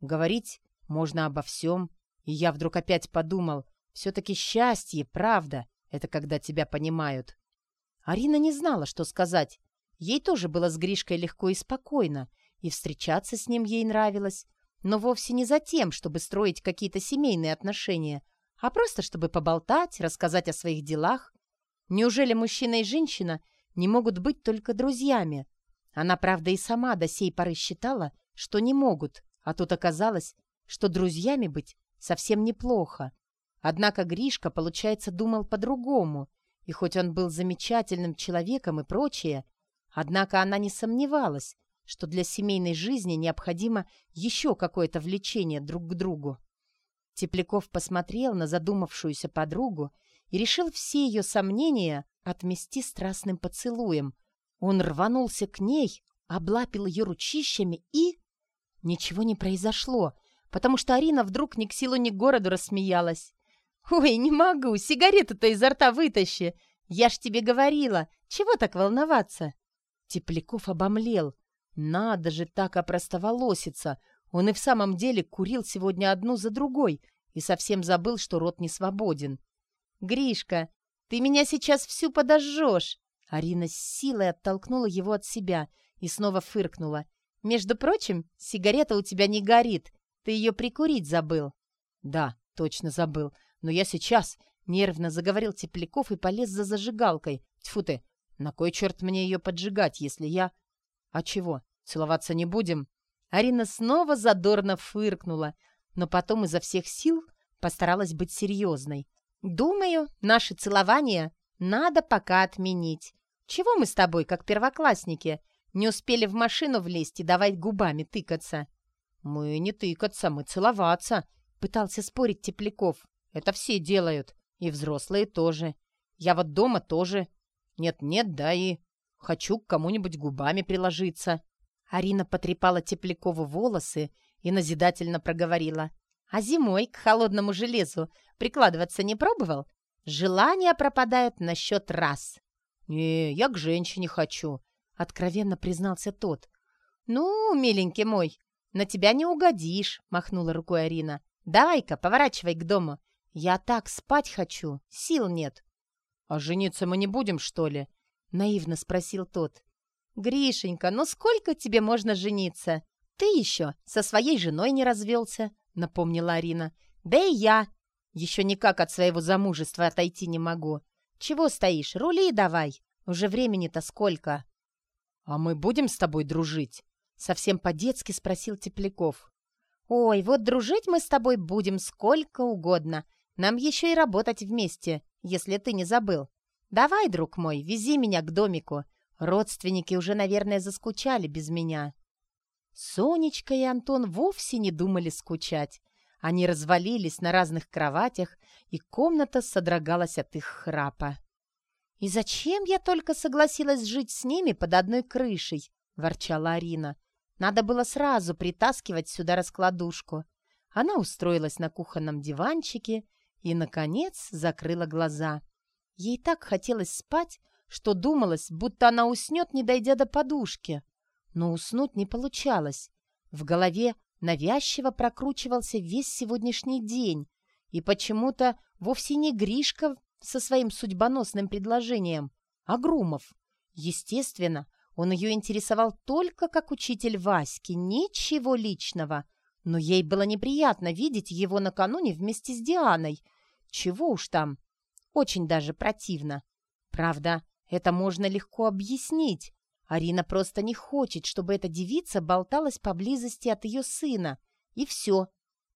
Говорить можно обо всем. И я вдруг опять подумал, все-таки счастье, правда, это когда тебя понимают. Арина не знала, что сказать. Ей тоже было с Гришкой легко и спокойно, и встречаться с ним ей нравилось, но вовсе не за тем, чтобы строить какие-то семейные отношения, а просто чтобы поболтать, рассказать о своих делах. Неужели мужчина и женщина не могут быть только друзьями. Она, правда, и сама до сей поры считала, что не могут, а тут оказалось, что друзьями быть совсем неплохо. Однако Гришка, получается, думал по-другому, и хоть он был замечательным человеком и прочее, однако она не сомневалась, что для семейной жизни необходимо еще какое-то влечение друг к другу. Тепляков посмотрел на задумавшуюся подругу и решил все ее сомнения отмести страстным поцелуем. Он рванулся к ней, облапил ее ручищами и... Ничего не произошло, потому что Арина вдруг ни к силу ни к городу рассмеялась. «Ой, не могу, сигарету-то изо рта вытащи! Я ж тебе говорила, чего так волноваться?» Тепляков обомлел. «Надо же так опростоволоситься! Он и в самом деле курил сегодня одну за другой и совсем забыл, что рот не свободен. «Гришка, ты меня сейчас всю подожжешь!» Арина с силой оттолкнула его от себя и снова фыркнула. «Между прочим, сигарета у тебя не горит. Ты ее прикурить забыл». «Да, точно забыл. Но я сейчас...» Нервно заговорил Тепляков и полез за зажигалкой. Тьфу ты, на кой черт мне ее поджигать, если я... А чего, целоваться не будем? Арина снова задорно фыркнула, но потом изо всех сил постаралась быть серьезной. «Думаю, наши целования надо пока отменить. Чего мы с тобой, как первоклассники, не успели в машину влезть и давать губами тыкаться?» «Мы не тыкаться, мы целоваться», — пытался спорить Тепляков. «Это все делают, и взрослые тоже. Я вот дома тоже. Нет-нет, да и хочу к кому-нибудь губами приложиться». Арина потрепала Теплякову волосы и назидательно проговорила. «А зимой к холодному железу прикладываться не пробовал? Желания пропадают на счет раз». «Не, я к женщине хочу», — откровенно признался тот. «Ну, миленький мой, на тебя не угодишь», — махнула рукой Арина. «Давай-ка, поворачивай к дому. Я так спать хочу, сил нет». «А жениться мы не будем, что ли?» — наивно спросил тот. «Гришенька, ну сколько тебе можно жениться? Ты еще со своей женой не развелся», — напомнила Арина. «Да и я еще никак от своего замужества отойти не могу. Чего стоишь? Рули давай. Уже времени-то сколько?» «А мы будем с тобой дружить?» Совсем по-детски спросил Тепляков. «Ой, вот дружить мы с тобой будем сколько угодно. Нам еще и работать вместе, если ты не забыл. Давай, друг мой, вези меня к домику. Родственники уже, наверное, заскучали без меня. Сонечка и Антон вовсе не думали скучать. Они развалились на разных кроватях, и комната содрогалась от их храпа. «И зачем я только согласилась жить с ними под одной крышей?» — ворчала Арина. «Надо было сразу притаскивать сюда раскладушку». Она устроилась на кухонном диванчике и, наконец, закрыла глаза. Ей так хотелось спать, что думалось, будто она уснет, не дойдя до подушки. Но уснуть не получалось. В голове навязчиво прокручивался весь сегодняшний день, и почему-то вовсе не Гришка со своим судьбоносным предложением, а Грумов. Естественно, он ее интересовал только как учитель Васьки, ничего личного. Но ей было неприятно видеть его накануне вместе с Дианой. Чего уж там, очень даже противно. Правда, это можно легко объяснить. Арина просто не хочет, чтобы эта девица болталась поблизости от ее сына. И все.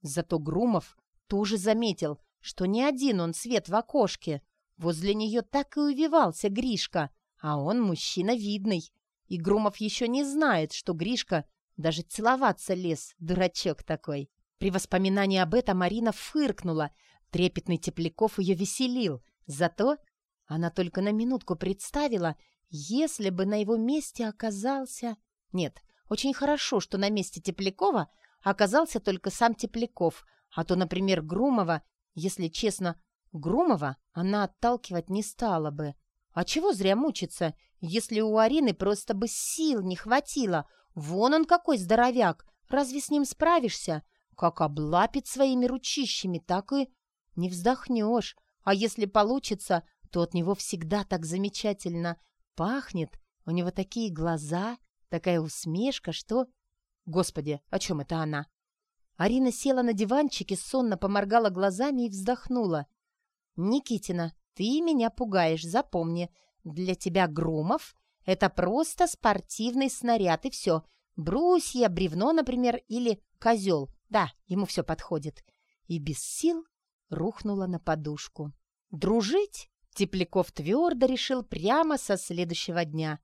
Зато Грумов тоже заметил, что не один он свет в окошке. Возле нее так и увивался Гришка, а он мужчина видный. И Грумов еще не знает, что Гришка даже целоваться лез, дурачок такой. При воспоминании об этом Марина фыркнула. Трепетный Тепляков ее веселил. Зато она только на минутку представила, если бы на его месте оказался... Нет, очень хорошо, что на месте Теплякова оказался только сам Тепляков, а то, например, Грумова, если честно, Грумова она отталкивать не стала бы. А чего зря мучиться, если у Арины просто бы сил не хватило? Вон он какой здоровяк, разве с ним справишься? Как облапит своими ручищами, так и не вздохнешь. А если получится, то от него всегда так замечательно пахнет. У него такие глаза, такая усмешка, что... Господи, о чем это она? Арина села на диванчике, сонно поморгала глазами и вздохнула. «Никитина, ты меня пугаешь, запомни. Для тебя Грумов — это просто спортивный снаряд, и все. Брусья, бревно, например, или козел. Да, ему все подходит. И без сил рухнула на подушку. Дружить Тепляков твердо решил прямо со следующего дня.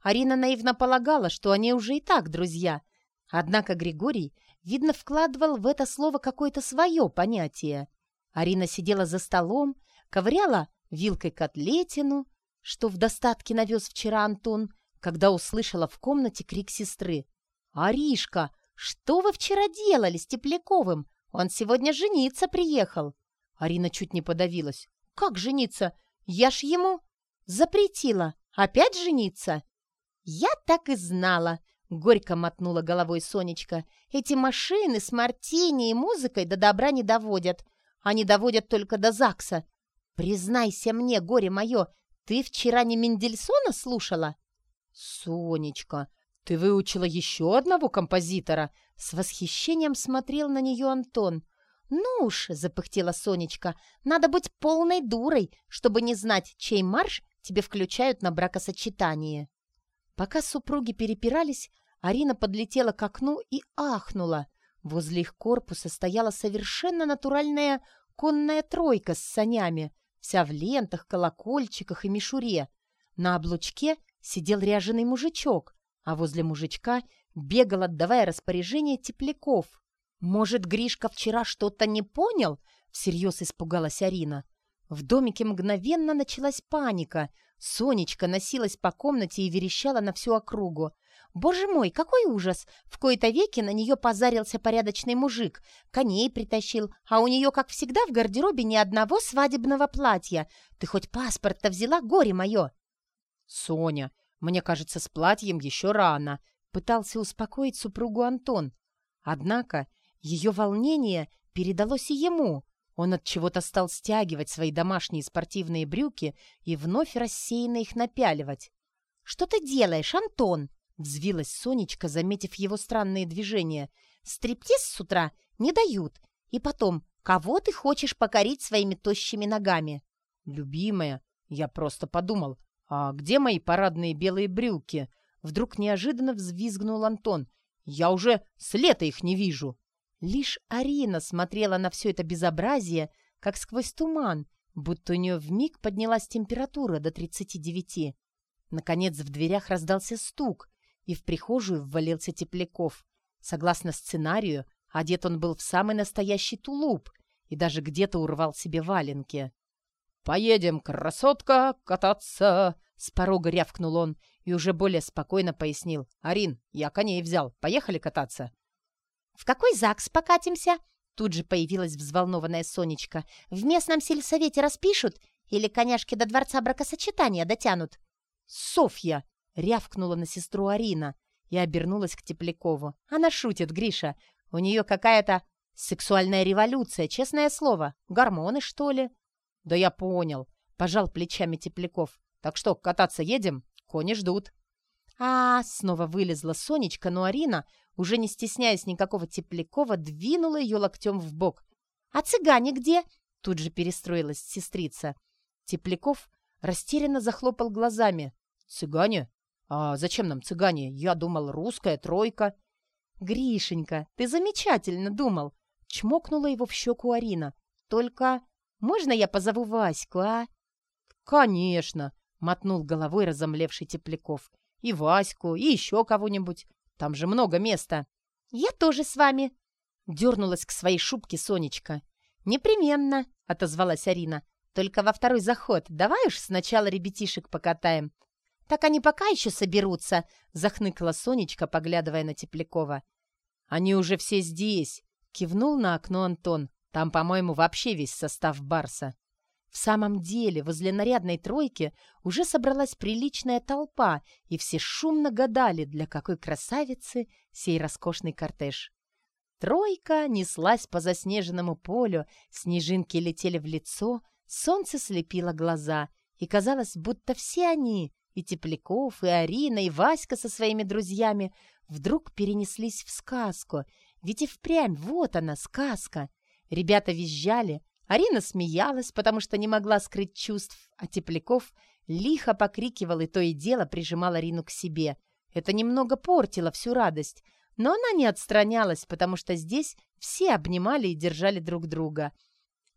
Арина наивно полагала, что они уже и так друзья. Однако Григорий, видно, вкладывал в это слово какое-то свое понятие. Арина сидела за столом, ковыряла вилкой котлетину, что в достатке навез вчера Антон, когда услышала в комнате крик сестры. «Аришка, что вы вчера делали с Тепляковым? Он сегодня жениться приехал!» Арина чуть не подавилась. «Как жениться? Я ж ему запретила. Опять жениться?» «Я так и знала!» — горько мотнула головой Сонечка. «Эти машины с мартини и музыкой до добра не доводят. Они доводят только до ЗАГСа. Признайся мне, горе мое, ты вчера не Мендельсона слушала?» «Сонечка, ты выучила еще одного композитора?» С восхищением смотрел на нее Антон. «Ну уж», — запыхтела Сонечка, — «надо быть полной дурой, чтобы не знать, чей марш тебе включают на бракосочетание». Пока супруги перепирались, Арина подлетела к окну и ахнула. Возле их корпуса стояла совершенно натуральная конная тройка с санями, вся в лентах, колокольчиках и мишуре. На облучке сидел ряженый мужичок, а возле мужичка бегал, отдавая распоряжение тепляков. «Может, Гришка вчера что-то не понял?» — всерьез испугалась Арина. В домике мгновенно началась паника. Сонечка носилась по комнате и верещала на всю округу. «Боже мой, какой ужас! В кои-то веки на нее позарился порядочный мужик. Коней притащил, а у нее, как всегда, в гардеробе ни одного свадебного платья. Ты хоть паспорт-то взяла, горе мое!» «Соня, мне кажется, с платьем еще рано», — пытался успокоить супругу Антон. Однако ее волнение передалось и ему. Он от чего-то стал стягивать свои домашние спортивные брюки и вновь рассеянно их напяливать. «Что ты делаешь, Антон?» — взвилась Сонечка, заметив его странные движения. «Стриптиз с утра не дают. И потом, кого ты хочешь покорить своими тощими ногами?» «Любимая, я просто подумал, а где мои парадные белые брюки?» Вдруг неожиданно взвизгнул Антон. «Я уже с лета их не вижу!» Лишь Арина смотрела на все это безобразие, как сквозь туман, будто у нее вмиг поднялась температура до 39. Наконец в дверях раздался стук, и в прихожую ввалился Тепляков. Согласно сценарию, одет он был в самый настоящий тулуп и даже где-то урвал себе валенки. «Поедем, красотка, кататься!» С порога рявкнул он и уже более спокойно пояснил. «Арин, я коней взял. Поехали кататься?» «В какой ЗАГС покатимся?» Тут же появилась взволнованная Сонечка. «В местном сельсовете распишут? Или коняшки до дворца бракосочетания дотянут?» «Софья!» — рявкнула на сестру Арина и обернулась к Теплякову. «Она шутит, Гриша. У нее какая-то сексуальная революция, честное слово. Гормоны, что ли?» «Да я понял», — пожал плечами Тепляков. «Так что, кататься едем? Кони ждут». А, снова вылезла Сонечка, но Арина, уже не стесняясь никакого Теплякова, двинула ее локтем в бок. «А цыгане где?» Тут же перестроилась сестрица. Тепляков растерянно захлопал глазами. «Цыгане? А зачем нам цыгане? Я думал, русская тройка». «Гришенька, ты замечательно думал!» Чмокнула его в щеку Арина. «Только можно я позову Ваську, а?» «Конечно!» — мотнул головой разомлевший Тепляков и Ваську, и еще кого-нибудь. Там же много места». «Я тоже с вами», — дернулась к своей шубке Сонечка. «Непременно», — отозвалась Арина. «Только во второй заход. Давай уж сначала ребятишек покатаем». «Так они пока еще соберутся», — захныкала Сонечка, поглядывая на Теплякова. «Они уже все здесь», — кивнул на окно Антон. «Там, по-моему, вообще весь состав Барса». В самом деле, возле нарядной тройки уже собралась приличная толпа, и все шумно гадали, для какой красавицы сей роскошный кортеж. Тройка неслась по заснеженному полю, снежинки летели в лицо, солнце слепило глаза, и казалось, будто все они, и Тепляков, и Арина, и Васька со своими друзьями, вдруг перенеслись в сказку. Ведь и впрямь вот она, сказка. Ребята визжали, Арина смеялась, потому что не могла скрыть чувств, а Тепляков лихо покрикивал и то и дело прижимал Арину к себе. Это немного портило всю радость, но она не отстранялась, потому что здесь все обнимали и держали друг друга.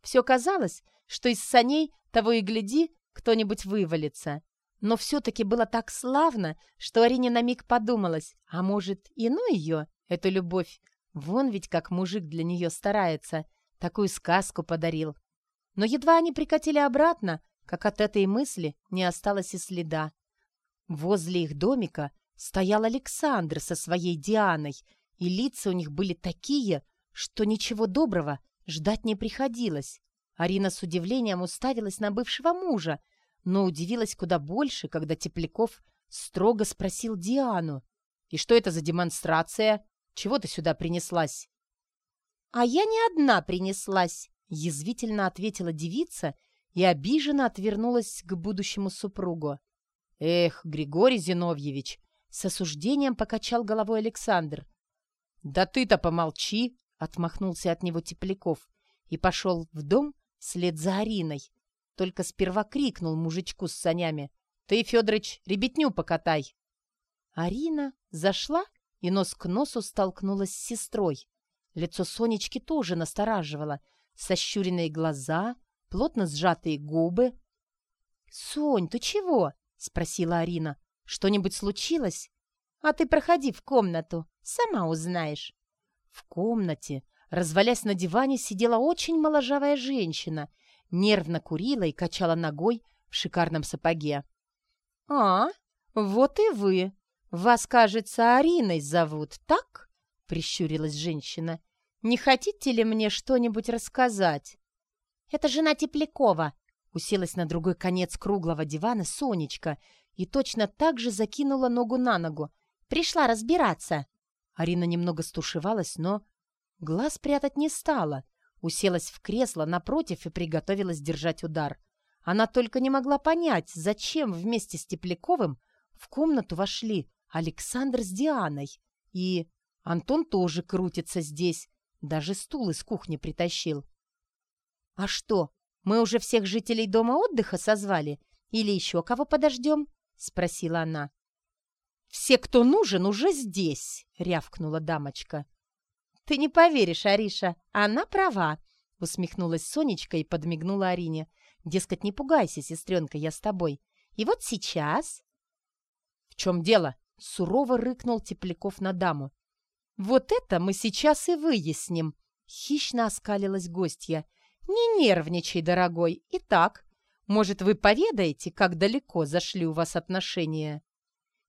Все казалось, что из саней того и гляди, кто-нибудь вывалится. Но все-таки было так славно, что Арине на миг подумалось, а может, и ну ее, эту любовь. Вон ведь как мужик для нее старается, такую сказку подарил. Но едва они прикатили обратно, как от этой мысли не осталось и следа. Возле их домика стоял Александр со своей Дианой, и лица у них были такие, что ничего доброго ждать не приходилось. Арина с удивлением уставилась на бывшего мужа, но удивилась куда больше, когда Тепляков строго спросил Диану. «И что это за демонстрация? Чего ты сюда принеслась?» «А я не одна принеслась», — язвительно ответила девица и обиженно отвернулась к будущему супругу. «Эх, Григорий Зиновьевич!» — с осуждением покачал головой Александр. «Да ты-то помолчи!» — отмахнулся от него Тепляков и пошел в дом вслед за Ариной. Только сперва крикнул мужичку с санями. «Ты, Федорович, ребятню покатай!» Арина зашла и нос к носу столкнулась с сестрой. Лицо Сонечки тоже настораживало. Сощуренные глаза, плотно сжатые губы. «Сонь, ты чего?» — спросила Арина. «Что-нибудь случилось?» «А ты проходи в комнату, сама узнаешь». В комнате, развалясь на диване, сидела очень моложавая женщина, нервно курила и качала ногой в шикарном сапоге. «А, вот и вы. Вас, кажется, Ариной зовут, так?» — прищурилась женщина. «Не хотите ли мне что-нибудь рассказать?» «Это жена Теплякова», — уселась на другой конец круглого дивана Сонечка и точно так же закинула ногу на ногу. «Пришла разбираться». Арина немного стушевалась, но глаз прятать не стала — Уселась в кресло напротив и приготовилась держать удар. Она только не могла понять, зачем вместе с Тепляковым в комнату вошли Александр с Дианой. И Антон тоже крутится здесь, даже стул из кухни притащил. «А что, мы уже всех жителей дома отдыха созвали? Или еще кого подождем?» — спросила она. «Все, кто нужен, уже здесь!» — рявкнула дамочка. «Ты не поверишь, Ариша, она права», — усмехнулась Сонечка и подмигнула Арине. «Дескать, не пугайся, сестренка, я с тобой. И вот сейчас...» «В чем дело?» — сурово рыкнул Тепляков на даму. «Вот это мы сейчас и выясним», — хищно оскалилась гостья. «Не нервничай, дорогой. Итак, может, вы поведаете, как далеко зашли у вас отношения?»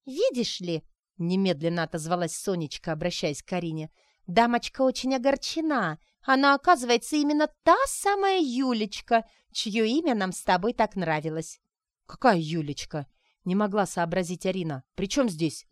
«Видишь ли», — немедленно отозвалась Сонечка, обращаясь к Карине, — Дамочка очень огорчена. Она, оказывается, именно та самая Юлечка, чье имя нам с тобой так нравилось». «Какая Юлечка?» — не могла сообразить Арина. «При чем здесь?»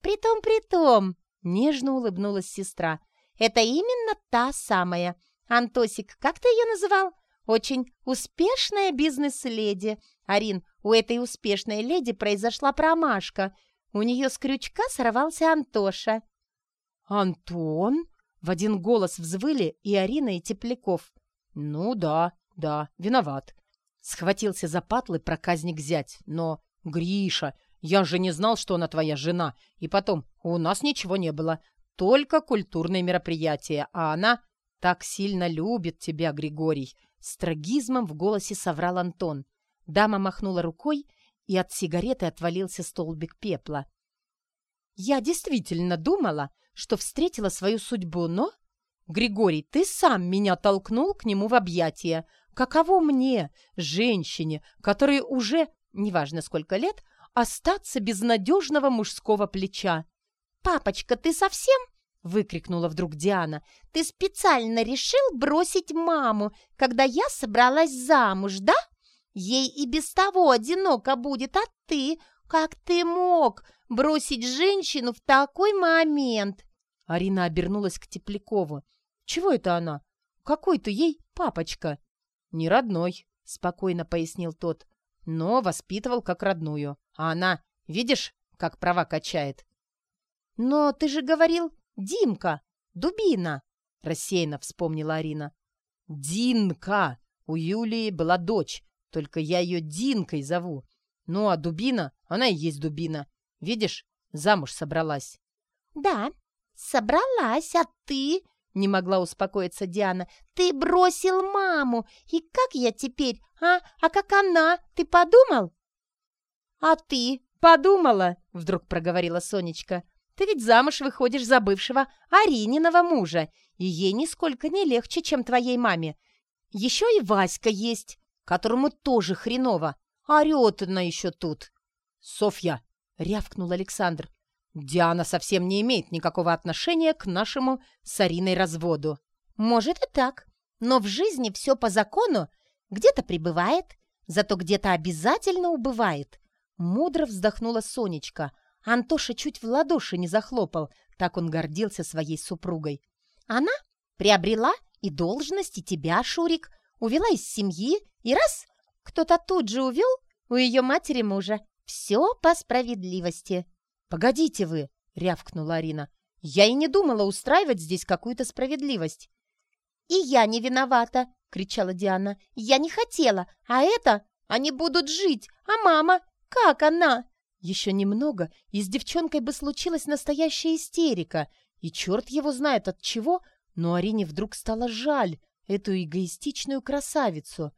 «Притом, притом!» — нежно улыбнулась сестра. «Это именно та самая. Антосик, как ты ее называл? Очень успешная бизнес-леди. Арин, у этой успешной леди произошла промашка. У нее с крючка сорвался Антоша. «Антон?» — в один голос взвыли и Арина, и Тепляков. «Ну да, да, виноват». Схватился за патлы проказник зять. «Но, Гриша, я же не знал, что она твоя жена. И потом, у нас ничего не было. Только культурные мероприятия. А она так сильно любит тебя, Григорий». С трагизмом в голосе соврал Антон. Дама махнула рукой, и от сигареты отвалился столбик пепла. «Я действительно думала, что встретила свою судьбу, но... Григорий, ты сам меня толкнул к нему в объятия. Каково мне, женщине, которой уже, неважно сколько лет, остаться без надежного мужского плеча? «Папочка, ты совсем?» — выкрикнула вдруг Диана. «Ты специально решил бросить маму, когда я собралась замуж, да? Ей и без того одиноко будет, а ты «Как ты мог бросить женщину в такой момент?» Арина обернулась к Теплякову. «Чего это она? Какой ты ей папочка?» «Не родной», — спокойно пояснил тот. «Но воспитывал как родную. А она, видишь, как права качает?» «Но ты же говорил, Димка, дубина!» — рассеянно вспомнила Арина. «Динка!» у Юлии была дочь, только я ее Динкой зову. Ну, а Дубина, она и есть Дубина. Видишь, замуж собралась». «Да, собралась, а ты...» — не могла успокоиться Диана. «Ты бросил маму, и как я теперь, а? А как она? Ты подумал?» «А ты подумала?» — вдруг проговорила Сонечка. «Ты ведь замуж выходишь за бывшего Арининого мужа, и ей нисколько не легче, чем твоей маме. Еще и Васька есть, которому тоже хреново. Орет она еще тут». «Софья!» — рявкнул Александр. Диана совсем не имеет никакого отношения к нашему с Ариной разводу. Может и так, но в жизни все по закону где-то прибывает, зато где-то обязательно убывает. Мудро вздохнула Сонечка. Антоша чуть в ладоши не захлопал, так он гордился своей супругой. Она приобрела и должность, и тебя, Шурик, увела из семьи, и раз кто-то тут же увел у ее матери мужа. Все по справедливости. «Погодите вы!» — рявкнула Арина. «Я и не думала устраивать здесь какую-то справедливость». «И я не виновата!» — кричала Диана. «Я не хотела, а это... Они будут жить, а мама... Как она?» Еще немного, и с девчонкой бы случилась настоящая истерика, и черт его знает от чего, но Арине вдруг стало жаль эту эгоистичную красавицу.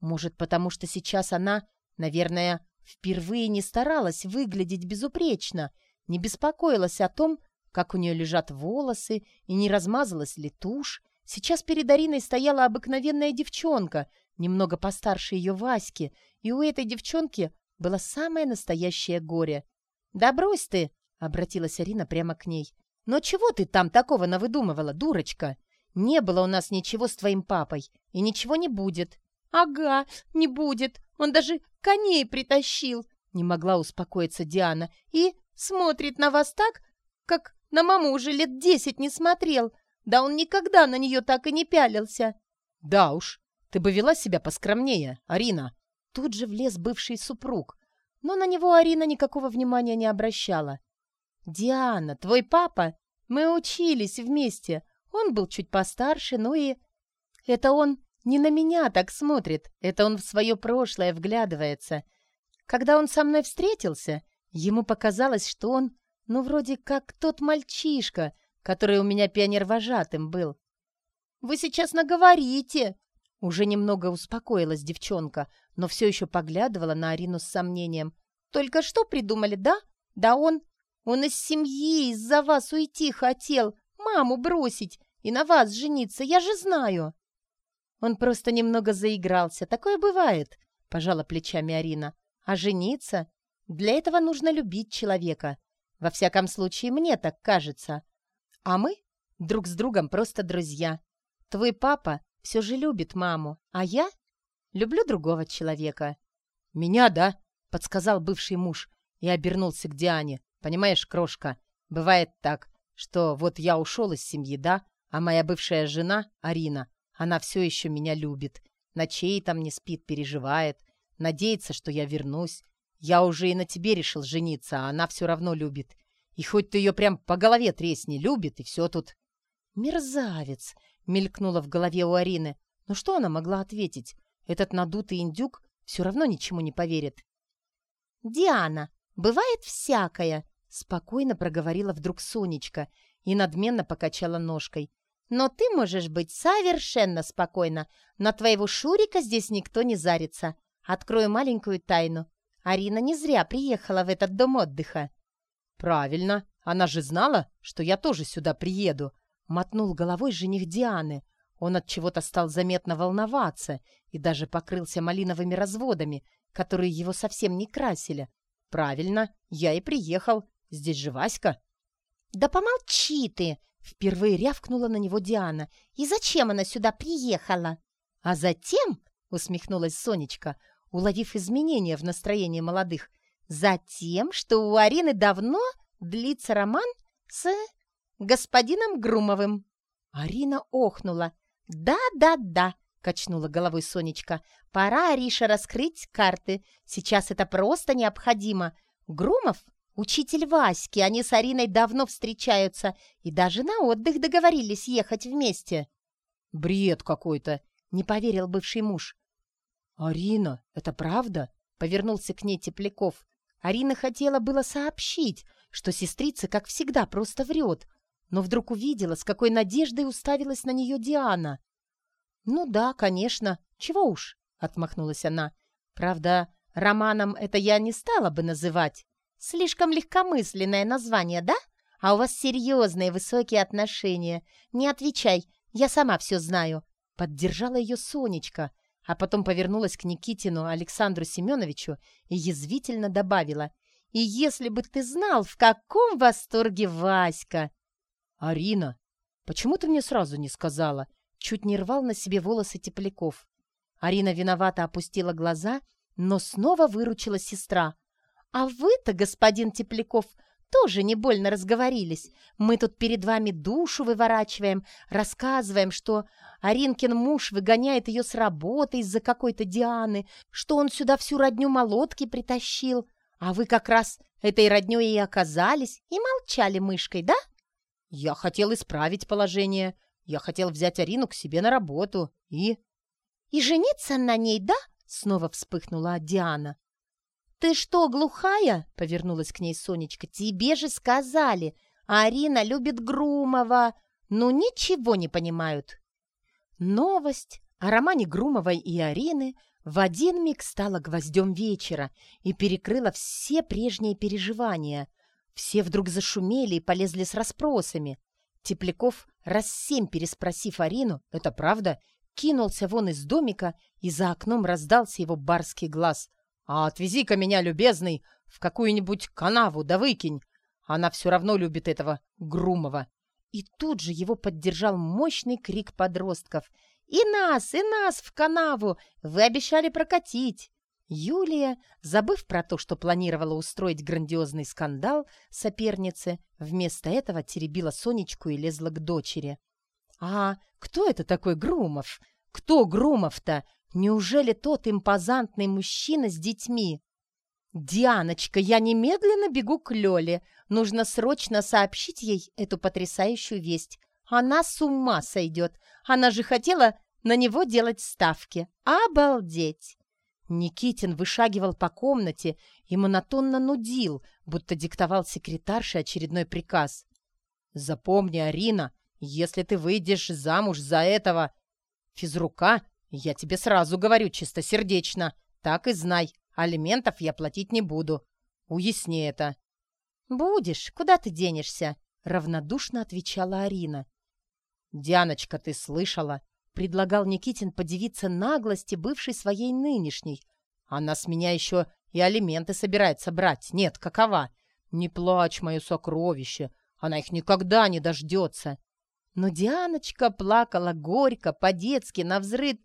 Может, потому что сейчас она, наверное, впервые не старалась выглядеть безупречно, не беспокоилась о том, как у нее лежат волосы и не размазалась ли тушь. Сейчас перед Ариной стояла обыкновенная девчонка, немного постарше ее Васьки, и у этой девчонки было самое настоящее горе. «Да брось ты!» — обратилась Арина прямо к ней. «Но чего ты там такого навыдумывала, дурочка? Не было у нас ничего с твоим папой, и ничего не будет». «Ага, не будет. Он даже коней притащил!» Не могла успокоиться Диана. «И Смотрит на вас так, как на маму уже лет десять не смотрел. Да он никогда на нее так и не пялился. Да уж, ты бы вела себя поскромнее, Арина. Тут же влез бывший супруг. Но на него Арина никакого внимания не обращала. «Диана, твой папа, мы учились вместе. Он был чуть постарше, ну и... Это он не на меня так смотрит, это он в свое прошлое вглядывается. Когда он со мной встретился, Ему показалось, что он, ну, вроде как тот мальчишка, который у меня пионер-вожатым был. «Вы сейчас наговорите!» Уже немного успокоилась девчонка, но все еще поглядывала на Арину с сомнением. «Только что придумали, да? Да он... Он из семьи из-за вас уйти хотел, маму бросить и на вас жениться, я же знаю!» Он просто немного заигрался, такое бывает, пожала плечами Арина. А жениться? Для этого нужно любить человека. Во всяком случае, мне так кажется. А мы друг с другом просто друзья. Твой папа все же любит маму, а я люблю другого человека. «Меня, да?» — подсказал бывший муж и обернулся к Диане. «Понимаешь, крошка, бывает так, что вот я ушел из семьи, да, а моя бывшая жена, Арина, она все еще меня любит, ночей там не спит, переживает, надеется, что я вернусь, я уже и на тебе решил жениться, а она все равно любит. И хоть ты ее прям по голове тресни, любит, и все тут. «Мерзавец!» — мелькнуло в голове у Арины. Но что она могла ответить? Этот надутый индюк все равно ничему не поверит. «Диана, бывает всякое!» — спокойно проговорила вдруг Сонечка и надменно покачала ножкой. «Но ты можешь быть совершенно спокойна. На твоего Шурика здесь никто не зарится. Открою маленькую тайну. Арина не зря приехала в этот дом отдыха. «Правильно, она же знала, что я тоже сюда приеду», — мотнул головой жених Дианы. Он от чего-то стал заметно волноваться и даже покрылся малиновыми разводами, которые его совсем не красили. «Правильно, я и приехал. Здесь же Васька». «Да помолчи ты!» — впервые рявкнула на него Диана. «И зачем она сюда приехала?» «А затем...» — усмехнулась Сонечка — уловив изменения в настроении молодых. «Затем, что у Арины давно длится роман с господином Грумовым». Арина охнула. «Да-да-да», — качнула головой Сонечка. «Пора, Ариша, раскрыть карты. Сейчас это просто необходимо. Грумов — учитель Васьки. Они с Ариной давно встречаются и даже на отдых договорились ехать вместе». «Бред какой-то!» не поверил бывший муж. «Арина, это правда?» — повернулся к ней Тепляков. Арина хотела было сообщить, что сестрица, как всегда, просто врет, но вдруг увидела, с какой надеждой уставилась на нее Диана. «Ну да, конечно, чего уж», — отмахнулась она. «Правда, романом это я не стала бы называть. Слишком легкомысленное название, да? А у вас серьезные высокие отношения. Не отвечай, я сама все знаю». Поддержала ее Сонечка, а потом повернулась к Никитину Александру Семеновичу и язвительно добавила. «И если бы ты знал, в каком восторге Васька!» «Арина, почему ты мне сразу не сказала?» Чуть не рвал на себе волосы Тепляков. Арина виновато опустила глаза, но снова выручила сестра. «А вы-то, господин Тепляков, тоже не больно разговорились. Мы тут перед вами душу выворачиваем, рассказываем, что Аринкин муж выгоняет ее с работы из-за какой-то Дианы, что он сюда всю родню молотки притащил, а вы как раз этой роднёй и оказались, и молчали мышкой, да? Я хотел исправить положение. Я хотел взять Арину к себе на работу и... «И жениться на ней, да?» — снова вспыхнула Диана. «Ты что, глухая?» — повернулась к ней Сонечка. «Тебе же сказали, Арина любит Грумова. Ну, ничего не понимают». Новость о романе Грумовой и Арины в один миг стала гвоздем вечера и перекрыла все прежние переживания. Все вдруг зашумели и полезли с расспросами. Тепляков, раз семь переспросив Арину, «Это правда?» кинулся вон из домика, и за окном раздался его барский глаз — а отвези-ка меня, любезный, в какую-нибудь канаву да выкинь. Она все равно любит этого Грумова. И тут же его поддержал мощный крик подростков. «И нас, и нас в канаву! Вы обещали прокатить!» Юлия, забыв про то, что планировала устроить грандиозный скандал сопернице, вместо этого теребила Сонечку и лезла к дочери. «А кто это такой Грумов? Кто Грумов-то? Неужели тот импозантный мужчина с детьми? «Дианочка, я немедленно бегу к Лёле. Нужно срочно сообщить ей эту потрясающую весть. Она с ума сойдет. Она же хотела на него делать ставки. Обалдеть!» Никитин вышагивал по комнате и монотонно нудил, будто диктовал секретарше очередной приказ. «Запомни, Арина, если ты выйдешь замуж за этого физрука, «Я тебе сразу говорю чистосердечно. Так и знай, алиментов я платить не буду. Уясни это». «Будешь. Куда ты денешься?» — равнодушно отвечала Арина. «Дианочка, ты слышала?» — предлагал Никитин подивиться наглости бывшей своей нынешней. «Она с меня еще и алименты собирается брать. Нет, какова? Не плачь, мое сокровище. Она их никогда не дождется». Но Дианочка плакала горько, по-детски, навзрыд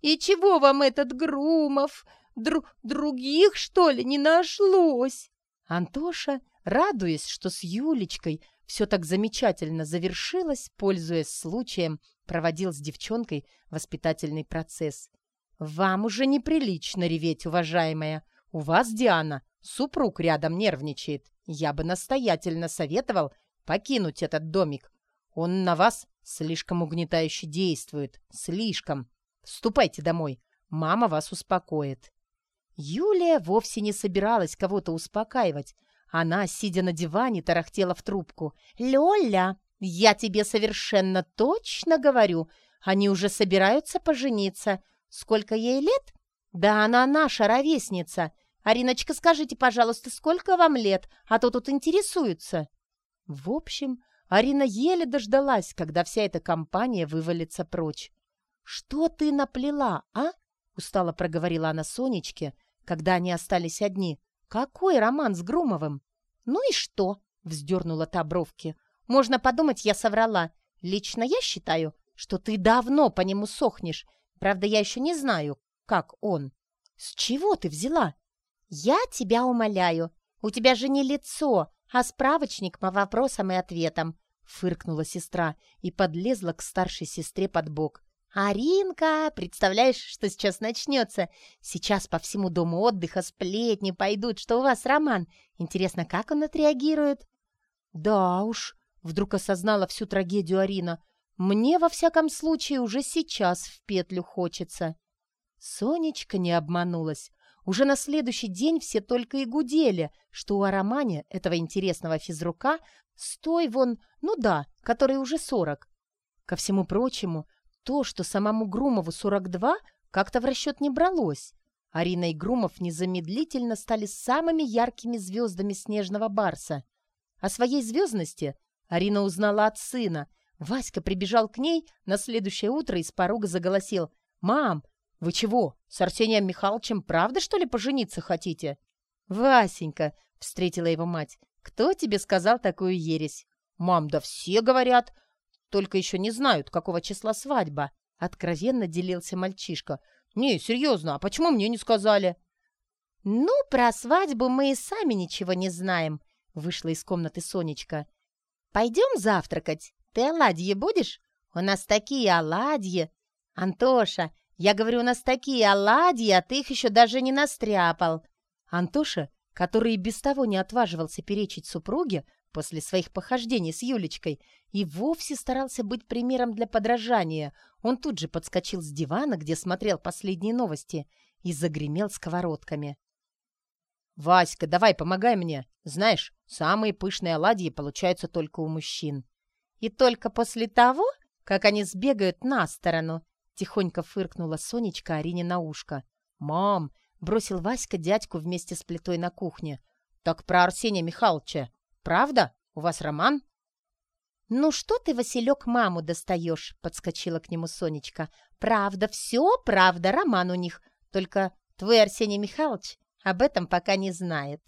«И чего вам этот Грумов? Дру других, что ли, не нашлось?» Антоша, радуясь, что с Юлечкой все так замечательно завершилось, пользуясь случаем, проводил с девчонкой воспитательный процесс. «Вам уже неприлично реветь, уважаемая. У вас, Диана, супруг рядом нервничает. Я бы настоятельно советовал покинуть этот домик. Он на вас слишком угнетающе действует. Слишком. Ступайте домой, мама вас успокоит». Юлия вовсе не собиралась кого-то успокаивать. Она, сидя на диване, тарахтела в трубку. «Лёля, я тебе совершенно точно говорю, они уже собираются пожениться. Сколько ей лет? Да она наша ровесница. Ариночка, скажите, пожалуйста, сколько вам лет, а то тут интересуются». В общем, Арина еле дождалась, когда вся эта компания вывалится прочь. «Что ты наплела, а?» — устало проговорила она Сонечке, когда они остались одни. «Какой роман с Грумовым?» «Ну и что?» — вздернула та бровки. «Можно подумать, я соврала. Лично я считаю, что ты давно по нему сохнешь. Правда, я еще не знаю, как он». «С чего ты взяла?» «Я тебя умоляю. У тебя же не лицо, а справочник по вопросам и ответам», — фыркнула сестра и подлезла к старшей сестре под бок. «Аринка, представляешь, что сейчас начнется? Сейчас по всему дому отдыха сплетни пойдут, что у вас роман. Интересно, как он отреагирует?» «Да уж», — вдруг осознала всю трагедию Арина. Мне, во всяком случае, уже сейчас в петлю хочется. Сонечка не обманулась. Уже на следующий день все только и гудели, что у Аромане, этого интересного физрука, стой вон, ну да, который уже сорок. Ко всему прочему, то, что самому Грумову сорок два, как-то в расчет не бралось. Арина и Грумов незамедлительно стали самыми яркими звездами снежного барса. О своей звездности Арина узнала от сына. Васька прибежал к ней на следующее утро и с порога заголосил. «Мам, вы чего, с Арсением Михайловичем правда, что ли, пожениться хотите?» «Васенька», — встретила его мать, — «кто тебе сказал такую ересь?» «Мам, да все говорят, только еще не знают, какого числа свадьба», — откровенно делился мальчишка. «Не, серьезно, а почему мне не сказали?» «Ну, про свадьбу мы и сами ничего не знаем», — вышла из комнаты Сонечка. «Пойдем завтракать. Ты оладьи будешь? У нас такие оладьи. Антоша, я говорю, у нас такие оладьи, а ты их еще даже не настряпал». Антоша, который и без того не отваживался перечить супруге после своих похождений с Юлечкой, и вовсе старался быть примером для подражания. Он тут же подскочил с дивана, где смотрел последние новости, и загремел сковородками. «Васька, давай, помогай мне. Знаешь, самые пышные оладьи получаются только у мужчин». «И только после того, как они сбегают на сторону», — тихонько фыркнула Сонечка Арине на ушко. «Мам!» — бросил Васька дядьку вместе с плитой на кухне. «Так про Арсения Михайловича. Правда? У вас роман?» «Ну что ты, Василек, маму достаешь?» — подскочила к нему Сонечка. «Правда, все правда, роман у них. Только твой Арсений Михайлович об этом пока не знает».